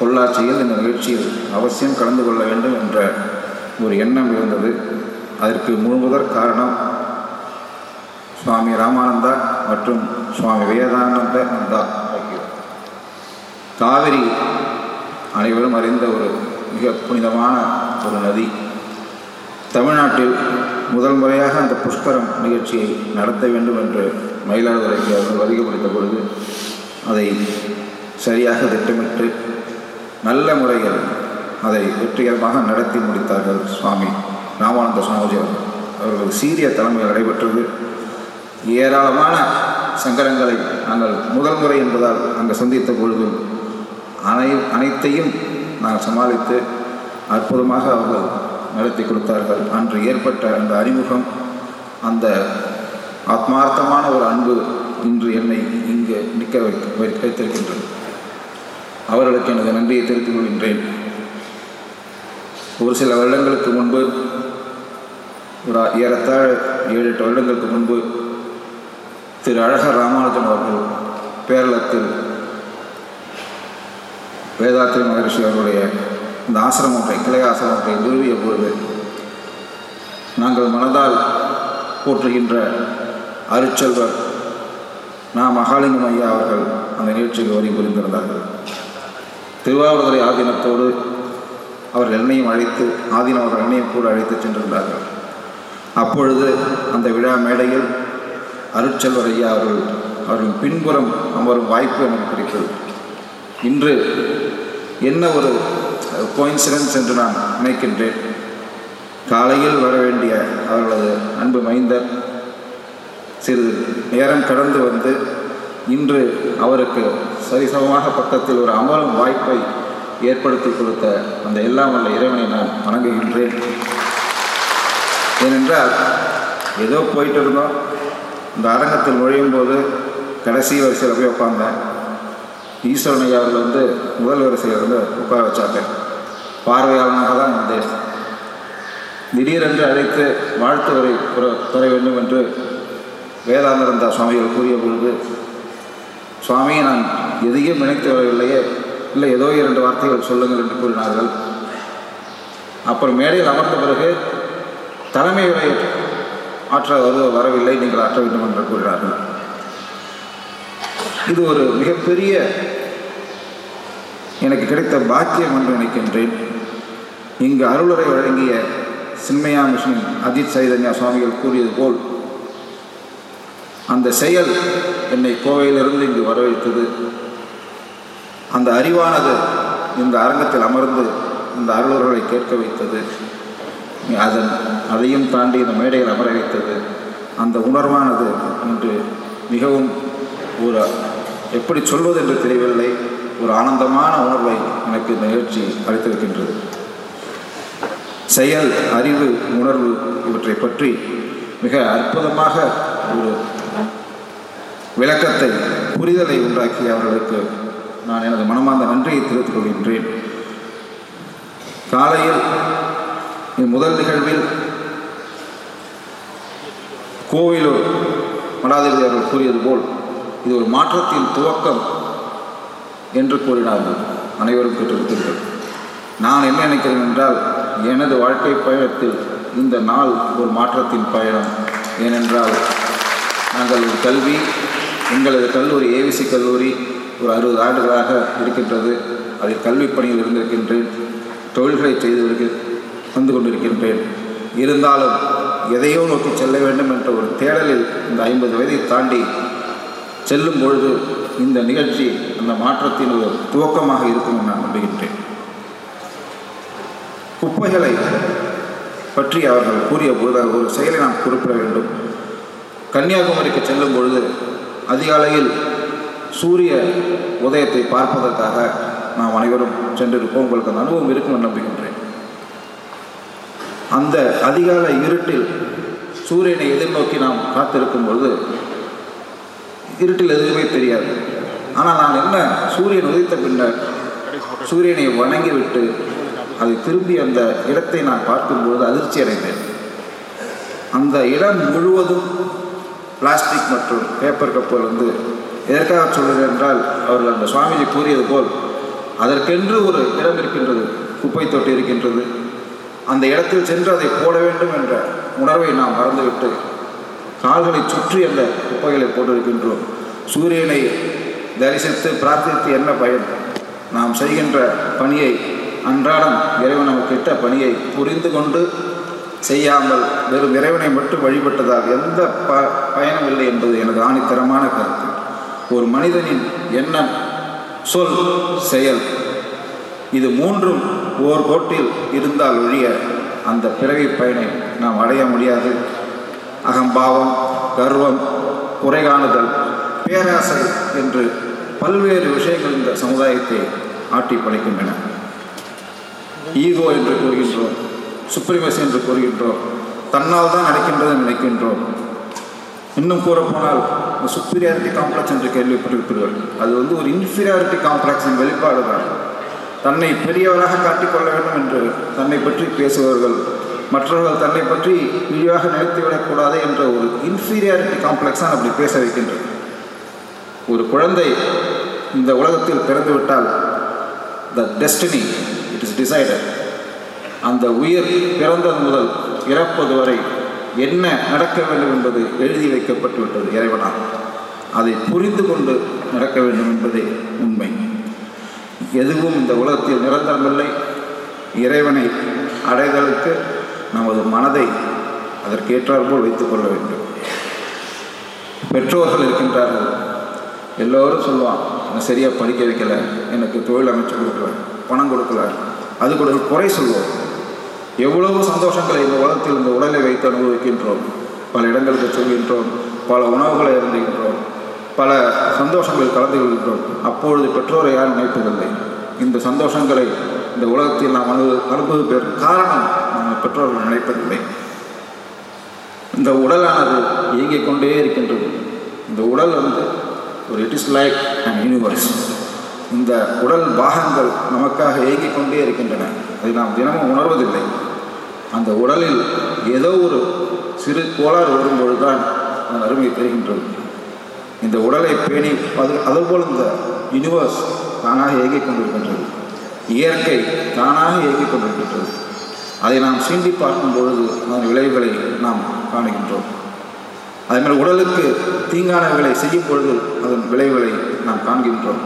பொள்ளாச்சியில் இந்த நிகழ்ச்சியில் அவசியம் கலந்து கொள்ள வேண்டும் என்ற ஒரு எண்ணம் இருந்தது. அதற்கு முழுமுதற் காரணம் சுவாமி ராமானந்தா மற்றும் சுவாமி வேதானந்த நந்தா. ஆகியோர் காவிரி அனைவரும் அறிந்த ஒரு மிக புனிதமான ஒரு நதி. தமிழ்நாட்டில் முதல் முறையாக அந்த புஷ்கரம் நிகழ்ச்சியை நடத்த வேண்டும் என்று மயிலாடுதுறைக்கு அவர்கள் வருகை கொடுத்த பொழுது அதை சரியாக திட்டமிட்டு நல்ல முறையில் அதை வெற்றிகரமாக நடத்தி முடித்தார்கள் சுவாமி ராமானந்த சுவாமிஜி அவர்கள். சீரிய தலைமையில் நடைபெற்றது. ஏராளமான சங்கடங்களை நாங்கள் முதல் முறை என்பதால் அங்கே சந்தித்த பொழுது அனை அனைத்தையும் நாங்கள் சமாளித்து அற்புதமாக அவர்கள் நடத்தி கொடுத்தார்கள். அன்று ஏற்பட்ட அந்த அறிமுகம் அந்த ஆத்மார்த்தமான ஒரு அன்பு இன்று என்னை இங்கு நிற்க வைக்க வைத்திருக்கின்றது. அவர்களுக்கு எனது நன்றியை தெரிவித்துக் கொள்கின்றேன். ஒரு சில வருடங்களுக்கு முன்பு ஒரு ஏறத்தாழ ஏழு எட்டு வருடங்களுக்கு முன்பு திரு அழகர் ராமானுஜன் அவர்கள் பேரளத்தில் வேதாத்திரி மகரிஷி அவருடைய இந்த ஆசிரமம் ஒன்றை கிளை ஆசிரமம் ஒன்றை நிறுவிய பொழுது நாங்கள் மனதால் போற்றுகின்ற அருட்செல்வர் நான் மகாலிங்கம் ஐயா அவர்கள் அந்த நிகழ்ச்சிக்கு வரி புரிந்திருந்தார்கள். திருவாவூர்துறை ஆதீனத்தோடு அவர்கள் என்னையும் அழைத்து ஆதீனம் அவர்கள் என்னையும் கூட அழைத்து சென்றிருந்தார்கள். அப்பொழுது அந்த விழா மேடையில் அருட்செல்வர் ஐயா அவர்கள் அவர்களின் பின்புறம் அமரும் வாய்ப்பு எனக்கு கிடைத்தது. இன்று என்ன ஒரு கோயின்சிடன்ஸ் என்று நான் நினைக்கின்றேன். காலையில் வர வேண்டிய அவர்களது அன்பு மைந்தர் சிறிது நேரம் கடந்து வந்து இன்று அவருக்கு சரிசமமாக பக்கத்தில் ஒரு அமரும் வாய்ப்பை ஏற்படுத்தி கொடுத்த அந்த எல்லாம் வல்ல இறைவனை நான் வணங்குகின்றேன். ஏனென்றால் ஏதோ போயிட்டு இருந்தோம். இந்த அரங்கத்தில் நுழையும் போது கடைசி வரிசையில் போய் உட்காந்தேன் ஈஸ்வரன் ஐயா அவர்கள் வந்து முதல் வரிசையில் வந்து உட்கார வச்சாங்க பார்வையாளனாக தான் வந்தேன் திடீரென்று அழைத்து வாழ்த்து வரை தர வேண்டும் என்று வேதாந்தரந்தா சுவாமிகள் கூறிய பொழுது சுவாமியை நான் எதையும் நினைத்து வரவில்லையே இல்லை ஏதோ இரண்டு வார்த்தைகள் சொல்லுங்கள் என்று கூறினார்கள். அப்புறம் மேடையில் அமர்ந்த பிறகு தலைமை உரை ஆற்ற வருவ வரவில்லை நீங்கள் ஆற்ற வேண்டும் என்று கூறினார்கள். இது ஒரு மிகப்பெரிய எனக்கு கிடைத்த பாக்கியம் என்று நினைக்கின்றேன். இங்கு அருளுரை வழங்கிய சின்மயா மிஷன் அஜித் சைதன்யா சுவாமிகள் கூறியது போல் அந்த செயல் என்னை கோவையிலிருந்து இங்கு வரவேற்றது அந்த அறிவானது இந்த அரங்கத்தில் அமர்ந்து இந்த அருளர்களை கேட்க வைத்தது. அதன் அதையும் தாண்டி இந்த மேடையில் அமர வைத்தது. அந்த உணர்வானது இன்று மிகவும் ஒரு எப்படி சொல்வது என்று தெரியவில்லை. ஒரு ஆனந்தமான உணர்வை எனக்கு இந்த நிகழ்ச்சி அளித்திருக்கின்றது. செயல் அறிவு உணர்வு இவற்றை பற்றி மிக அற்புதமாக ஒரு விளக்கத்தை புரிதலை உண்டாக்கி அவர்களுக்கு நான் எனது மனமார்ந்த நன்றியை தெரிவித்துக் கொள்கின்றேன். காலையில் என் முதல் நிகழ்வில் கோவிலூர் மடாதேவி அவர்கள் கூறியது போல் இது ஒரு மாற்றத்தின் துவக்கம் என்று கூறினார்கள். அனைவரும் கேட்டிருக்கிறீர்கள். நான் என்ன நினைக்கிறேன் என்றால் எனது வாழ்க்கை பயணத்தில் இந்த நாள் ஒரு மாற்றத்தின் பயணம். ஏனென்றால் நாங்கள் ஒரு கல்வி எங்களது கல்லூரி ஏவிசி கல்லூரி ஒரு அறுபது ஆண்டுகளாக இருக்கின்றது. அதில் கல்விப் பணியில் இருந்திருக்கின்றேன் தொழில்களை செய்து வந்து கொண்டிருக்கின்றேன். இருந்தாலும் எதையோ நோக்கி செல்ல வேண்டும் என்ற ஒரு தேடலில் இந்த ஐம்பது வயதை தாண்டி செல்லும் பொழுது இந்த நிகழ்ச்சி அந்த மாற்றத்தின் ஒரு துவக்கமாக இருக்கும் நான் நம்புகின்றேன். குப்பைகளை பற்றி அவர்கள் கூறிய பொழுது ஒரு செயலை நாம் குறிப்பிட வேண்டும். கன்னியாகுமரிக்கு செல்லும் பொழுது அதிகாலையில் சூரிய உதயத்தை பார்ப்பதற்காக நாம் அனைவரும் சென்றிருப்போம். உங்களுக்கு அந்த அனுபவம் இருக்கும் நம்புகின்றேன். அந்த அதிகாலை இருட்டில் சூரியனை எதிர்நோக்கி நாம் காத்திருக்கும் பொழுது இருட்டில் எதுவுமே தெரியாது. ஆனால் நான் என்ன? சூரியன் உதித்த பின்னர் சூரியனை வணங்கிவிட்டு அதை திரும்பி அந்த இடத்தை நான் பார்க்கும்போது அதிர்ச்சி அடைந்தேன். அந்த இடம் முழுவதும் பிளாஸ்டிக் மற்றும் பேப்பர் கப்புகள் வந்து எதற்காக சொல்கிறேன் என்றால் அவர்கள் அந்த சுவாமிஜி கூறியது போல் அதற்கென்று ஒரு இடம் இருக்கின்றது குப்பை தொட்டி இருக்கின்றது. அந்த இடத்தில் சென்று அதை போட வேண்டும் என்ற உணர்வை நாம் மறந்துவிட்டு கால்களை சுற்றி அந்த குப்பைகளை போட்டிருக்கின்றோம். சூரியனை தரிசித்து பிரார்த்தித்து என்ன பயன்? நாம் செய்கின்ற பணியை அன்றாடம் இறைவன் நமக்கு இட்ட பணியை புரிந்து கொண்டு செய்யாமல் வெறும் இறைவனை மட்டும் வழிபட்டதால் எந்த ப பயனும் இல்லை என்பது எனது ஆணித்தரமான கருத்து. ஒரு மனிதனின் எண்ணம் சொல் செயல் இது மூன்றும் ஓர் கோட்டில் இருந்தால் ஒழிய அந்த பிறவி பயனை நாம் அடைய முடியாது. அகம்பாவம் கர்வம் குறை காணுதல் பேராசை என்று பல்வேறு விஷயங்கள் இந்த சமுதாயத்தை ஆட்டி படைக்கின்றன. ஈகோ என்று கூறுகின்றோம் சுப்ரிமசி என்று கூறுகின்றோம் தன்னால் தான் நடக்கின்றது நினைக்கின்றோம். இன்னும் கூறப்போனால் சுப்பீரியாரிட்டி காம்ப்ளெக்ஸ் என்று கேள்விப்பட்டிருப்பீர்கள். அது வந்து ஒரு இன்ஃபீரியாரிட்டி காம்ப்ளெக்ஸின் வெளிப்பாடு தான் தன்னை பெரியவராக காட்டிக்கொள்ள வேண்டும் என்று தன்னை பற்றி பேசுபவர்கள் மற்றவர்கள் தன்னை பற்றி இழிவாக நினைத்துவிடக்கூடாது என்ற ஒரு இன்ஃபீரியாரிட்டி காம்ப்ளெக்ஸ் தான் அப்படி பேச வைக்கின்றது. ஒரு குழந்தை இந்த உலகத்தில் பிறந்துவிட்டால் the destiny it is decided அந்த உயிர் பிறந்தது முதல் இறப்பது வரை என்ன நடக்க வேண்டும் என்பது எழுதி வைக்கப்பட்டு விட்டது இறைவனால். அதை புரிந்து கொண்டு நடக்க வேண்டும் என்பதே உண்மை. எதுவும் இந்த உலகத்தில் நிரந்தரமில்லை. இறைவனை அடைதலுக்கு நமது மனதை அதற்கேற்றாற்போல் வைத்துக் கொள்ள வேண்டும். பெற்றோர்கள் இருக்கின்றார்கள். எல்லோரும் சொல்லுவான் நான் சரியாக படிக்க வைக்கல. எனக்கு தொழில் அமைச்சு கொடுக்கல. பணம் கொடுக்கல. அது கூட குறை சொல்வோம். எவ்வளவு சந்தோஷங்களை இந்த உலகத்தில் இந்த உடலை வைத்து அனுபவிக்கின்றோம். பல இடங்களுக்கு சொல்கின்றோம். பல உணவுகளை இருந்துகின்றோம் பல சந்தோஷங்களில் கலந்து கொள்கின்றோம். அப்பொழுது பெற்றோரை யாரும் நினைப்பதில்லை. இந்த சந்தோஷங்களை இந்த உலகத்தில் நாம் அனு அனுபவிப்பதற்கு காரணம் நம்ம பெற்றோர்கள் நினைப்பதில்லை இந்த உடலானது இயங்கிக் கொண்டே இருக்கின்றது. இந்த உடல் வந்து ஒரு it is like and universe இந்த உடல் பாகங்கள் நமக்காக இயங்கிக் கொண்டே இருக்கின்றன. அதை நாம் தினமும் உணர்வதில்லை. அந்த உடலில் ஏதோ ஒரு சிறு கோளாறு வரும்பொழுது தான் அதன் அருமை தெரிகின்றது. இந்த உடலை பேணி அது அதுபோல் இந்த யூனிவர்ஸ் தானாக இயங்கிக் கொண்டிருக்கின்றது. இயற்கை தானாக இயங்கிக் கொண்டிருக்கின்றது. அதை நாம் சீண்டி பார்க்கும் பொழுது அதன் விளைவுகளை நாம் காணுகின்றோம். அதேமாதிரி உடலுக்கு தீங்கானவைகளை செய்யும் பொழுது அதன் விளைவுகளை நாம் காண்கின்றோம்.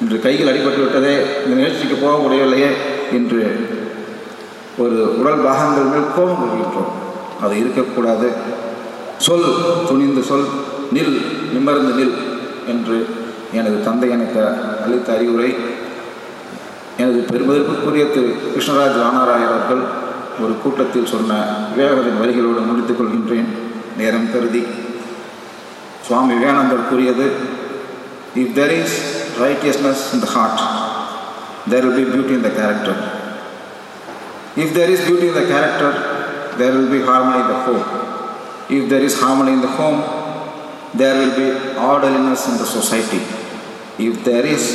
இன்று கைகள் அடிபட்டு விட்டதே இந்த நிகழ்ச்சிக்கு போக முடியவில்லையே என்று ஒரு உடல் பாகங்கள் மேல் கோபம் கொள்கின்றோம். அது இருக்கக்கூடாது. சொல் துணிந்து சொல் நில் நிமர்ந்து நில் என்று எனது தந்தை எனக்கு அளித்த அறிவுரை. எனது பெருமதிப்புக்குரிய திரு கிருஷ்ணராஜ் வானராயர் அவர்கள் ஒரு கூட்டத்தில் சொன்ன விவேகத்தின் வரிகளோடு முடித்துக் கொள்கின்றேன் நேரம் கருதி சுவாமி விவேகானந்தர் கூறியது if there is righteousness in the heart there will be beauty in the character if there is beauty in the character there will be harmony in the home if there is harmony in the home there will be orderliness in the society if there is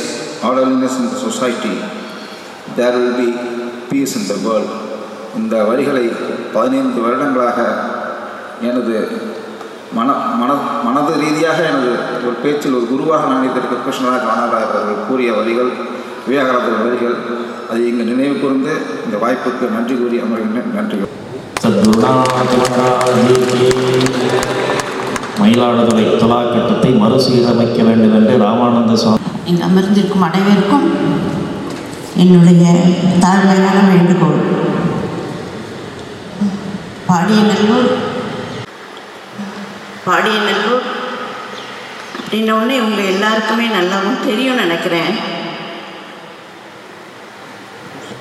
orderliness in the society there will be peace in the world. இந்த வரிகளை பதினைந்து வருடங்களாக எனது மன மன மனது ரீதியாக எனது ஒரு பேச்சில் ஒரு குருவாக நினைத்திருக்க கிருஷ்ணராஜ் வானராயர் அவர்கள் கூறிய வரிகள் விவேகானந்தர் வரிகள் அதை இங்கு நினைவு கூர்ந்து இந்த வாய்ப்புக்கு நன்றி கூறி அமர்கின்றேன். நன்றிகள் சத்குருநாதமகாராஜிக்கு மயிலாடுதுறை துலாக்கட்டத்தை மறுசீரமைக்க வேண்டும் என்று ராமானந்த சுவாமி. இங்கு அமர்ந்திருக்கும் அனைவருக்கும் என்னுடைய தாழ்மையான வேண்டுகோள். பாடிய நல்லூர் அப்படின்னோடனே இவங்க எல்லாருக்குமே நல்லாவும் தெரியும் நினைக்கிறேன்.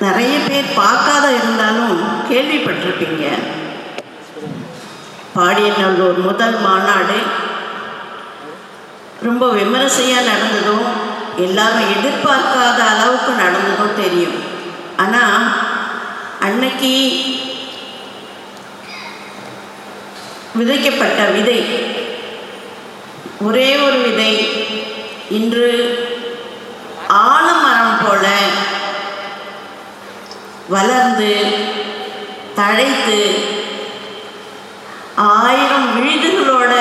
நிறைய பேர் பார்க்காத இருந்தாலும் கேள்விப்பட்டிருப்பீங்க. பாடியநல்லூர் முதல் மாநாடு. ரொம்ப விமரிசையாக நடந்ததும் எல்லாரும் எதிர்பார்க்காத அளவுக்கு நடந்ததும் தெரியும். ஆனால் அன்னைக்கு விதைக்கப்பட்ட விதை ஒரே ஒரு விதை இன்று ஆலமரம் போல வளர்ந்து தழைத்து ஆயிரம் விழுதுகளோட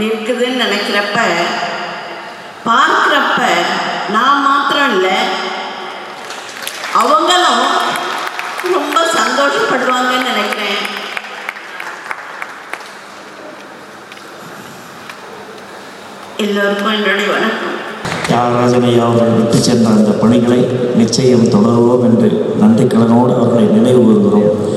நிற்குதுன்னு நினைக்கிறப்ப பார்க்குறப்ப நான் மாத்திரம் இல்லை அவங்களும் ரொம்ப சந்தோஷப்படுவாங்கன்னு நினைக்கிறேன். எல்லோருக்கும் என்னுடைய வணக்கம். தியாகராஜன் ஐயா அவர்கள் விட்டு சென்ற அந்த பணிகளை நிச்சயம் தொடருவோம் என்று நன்றிக்கடனோடு அவர்களை நினைவு கூறுகிறோம்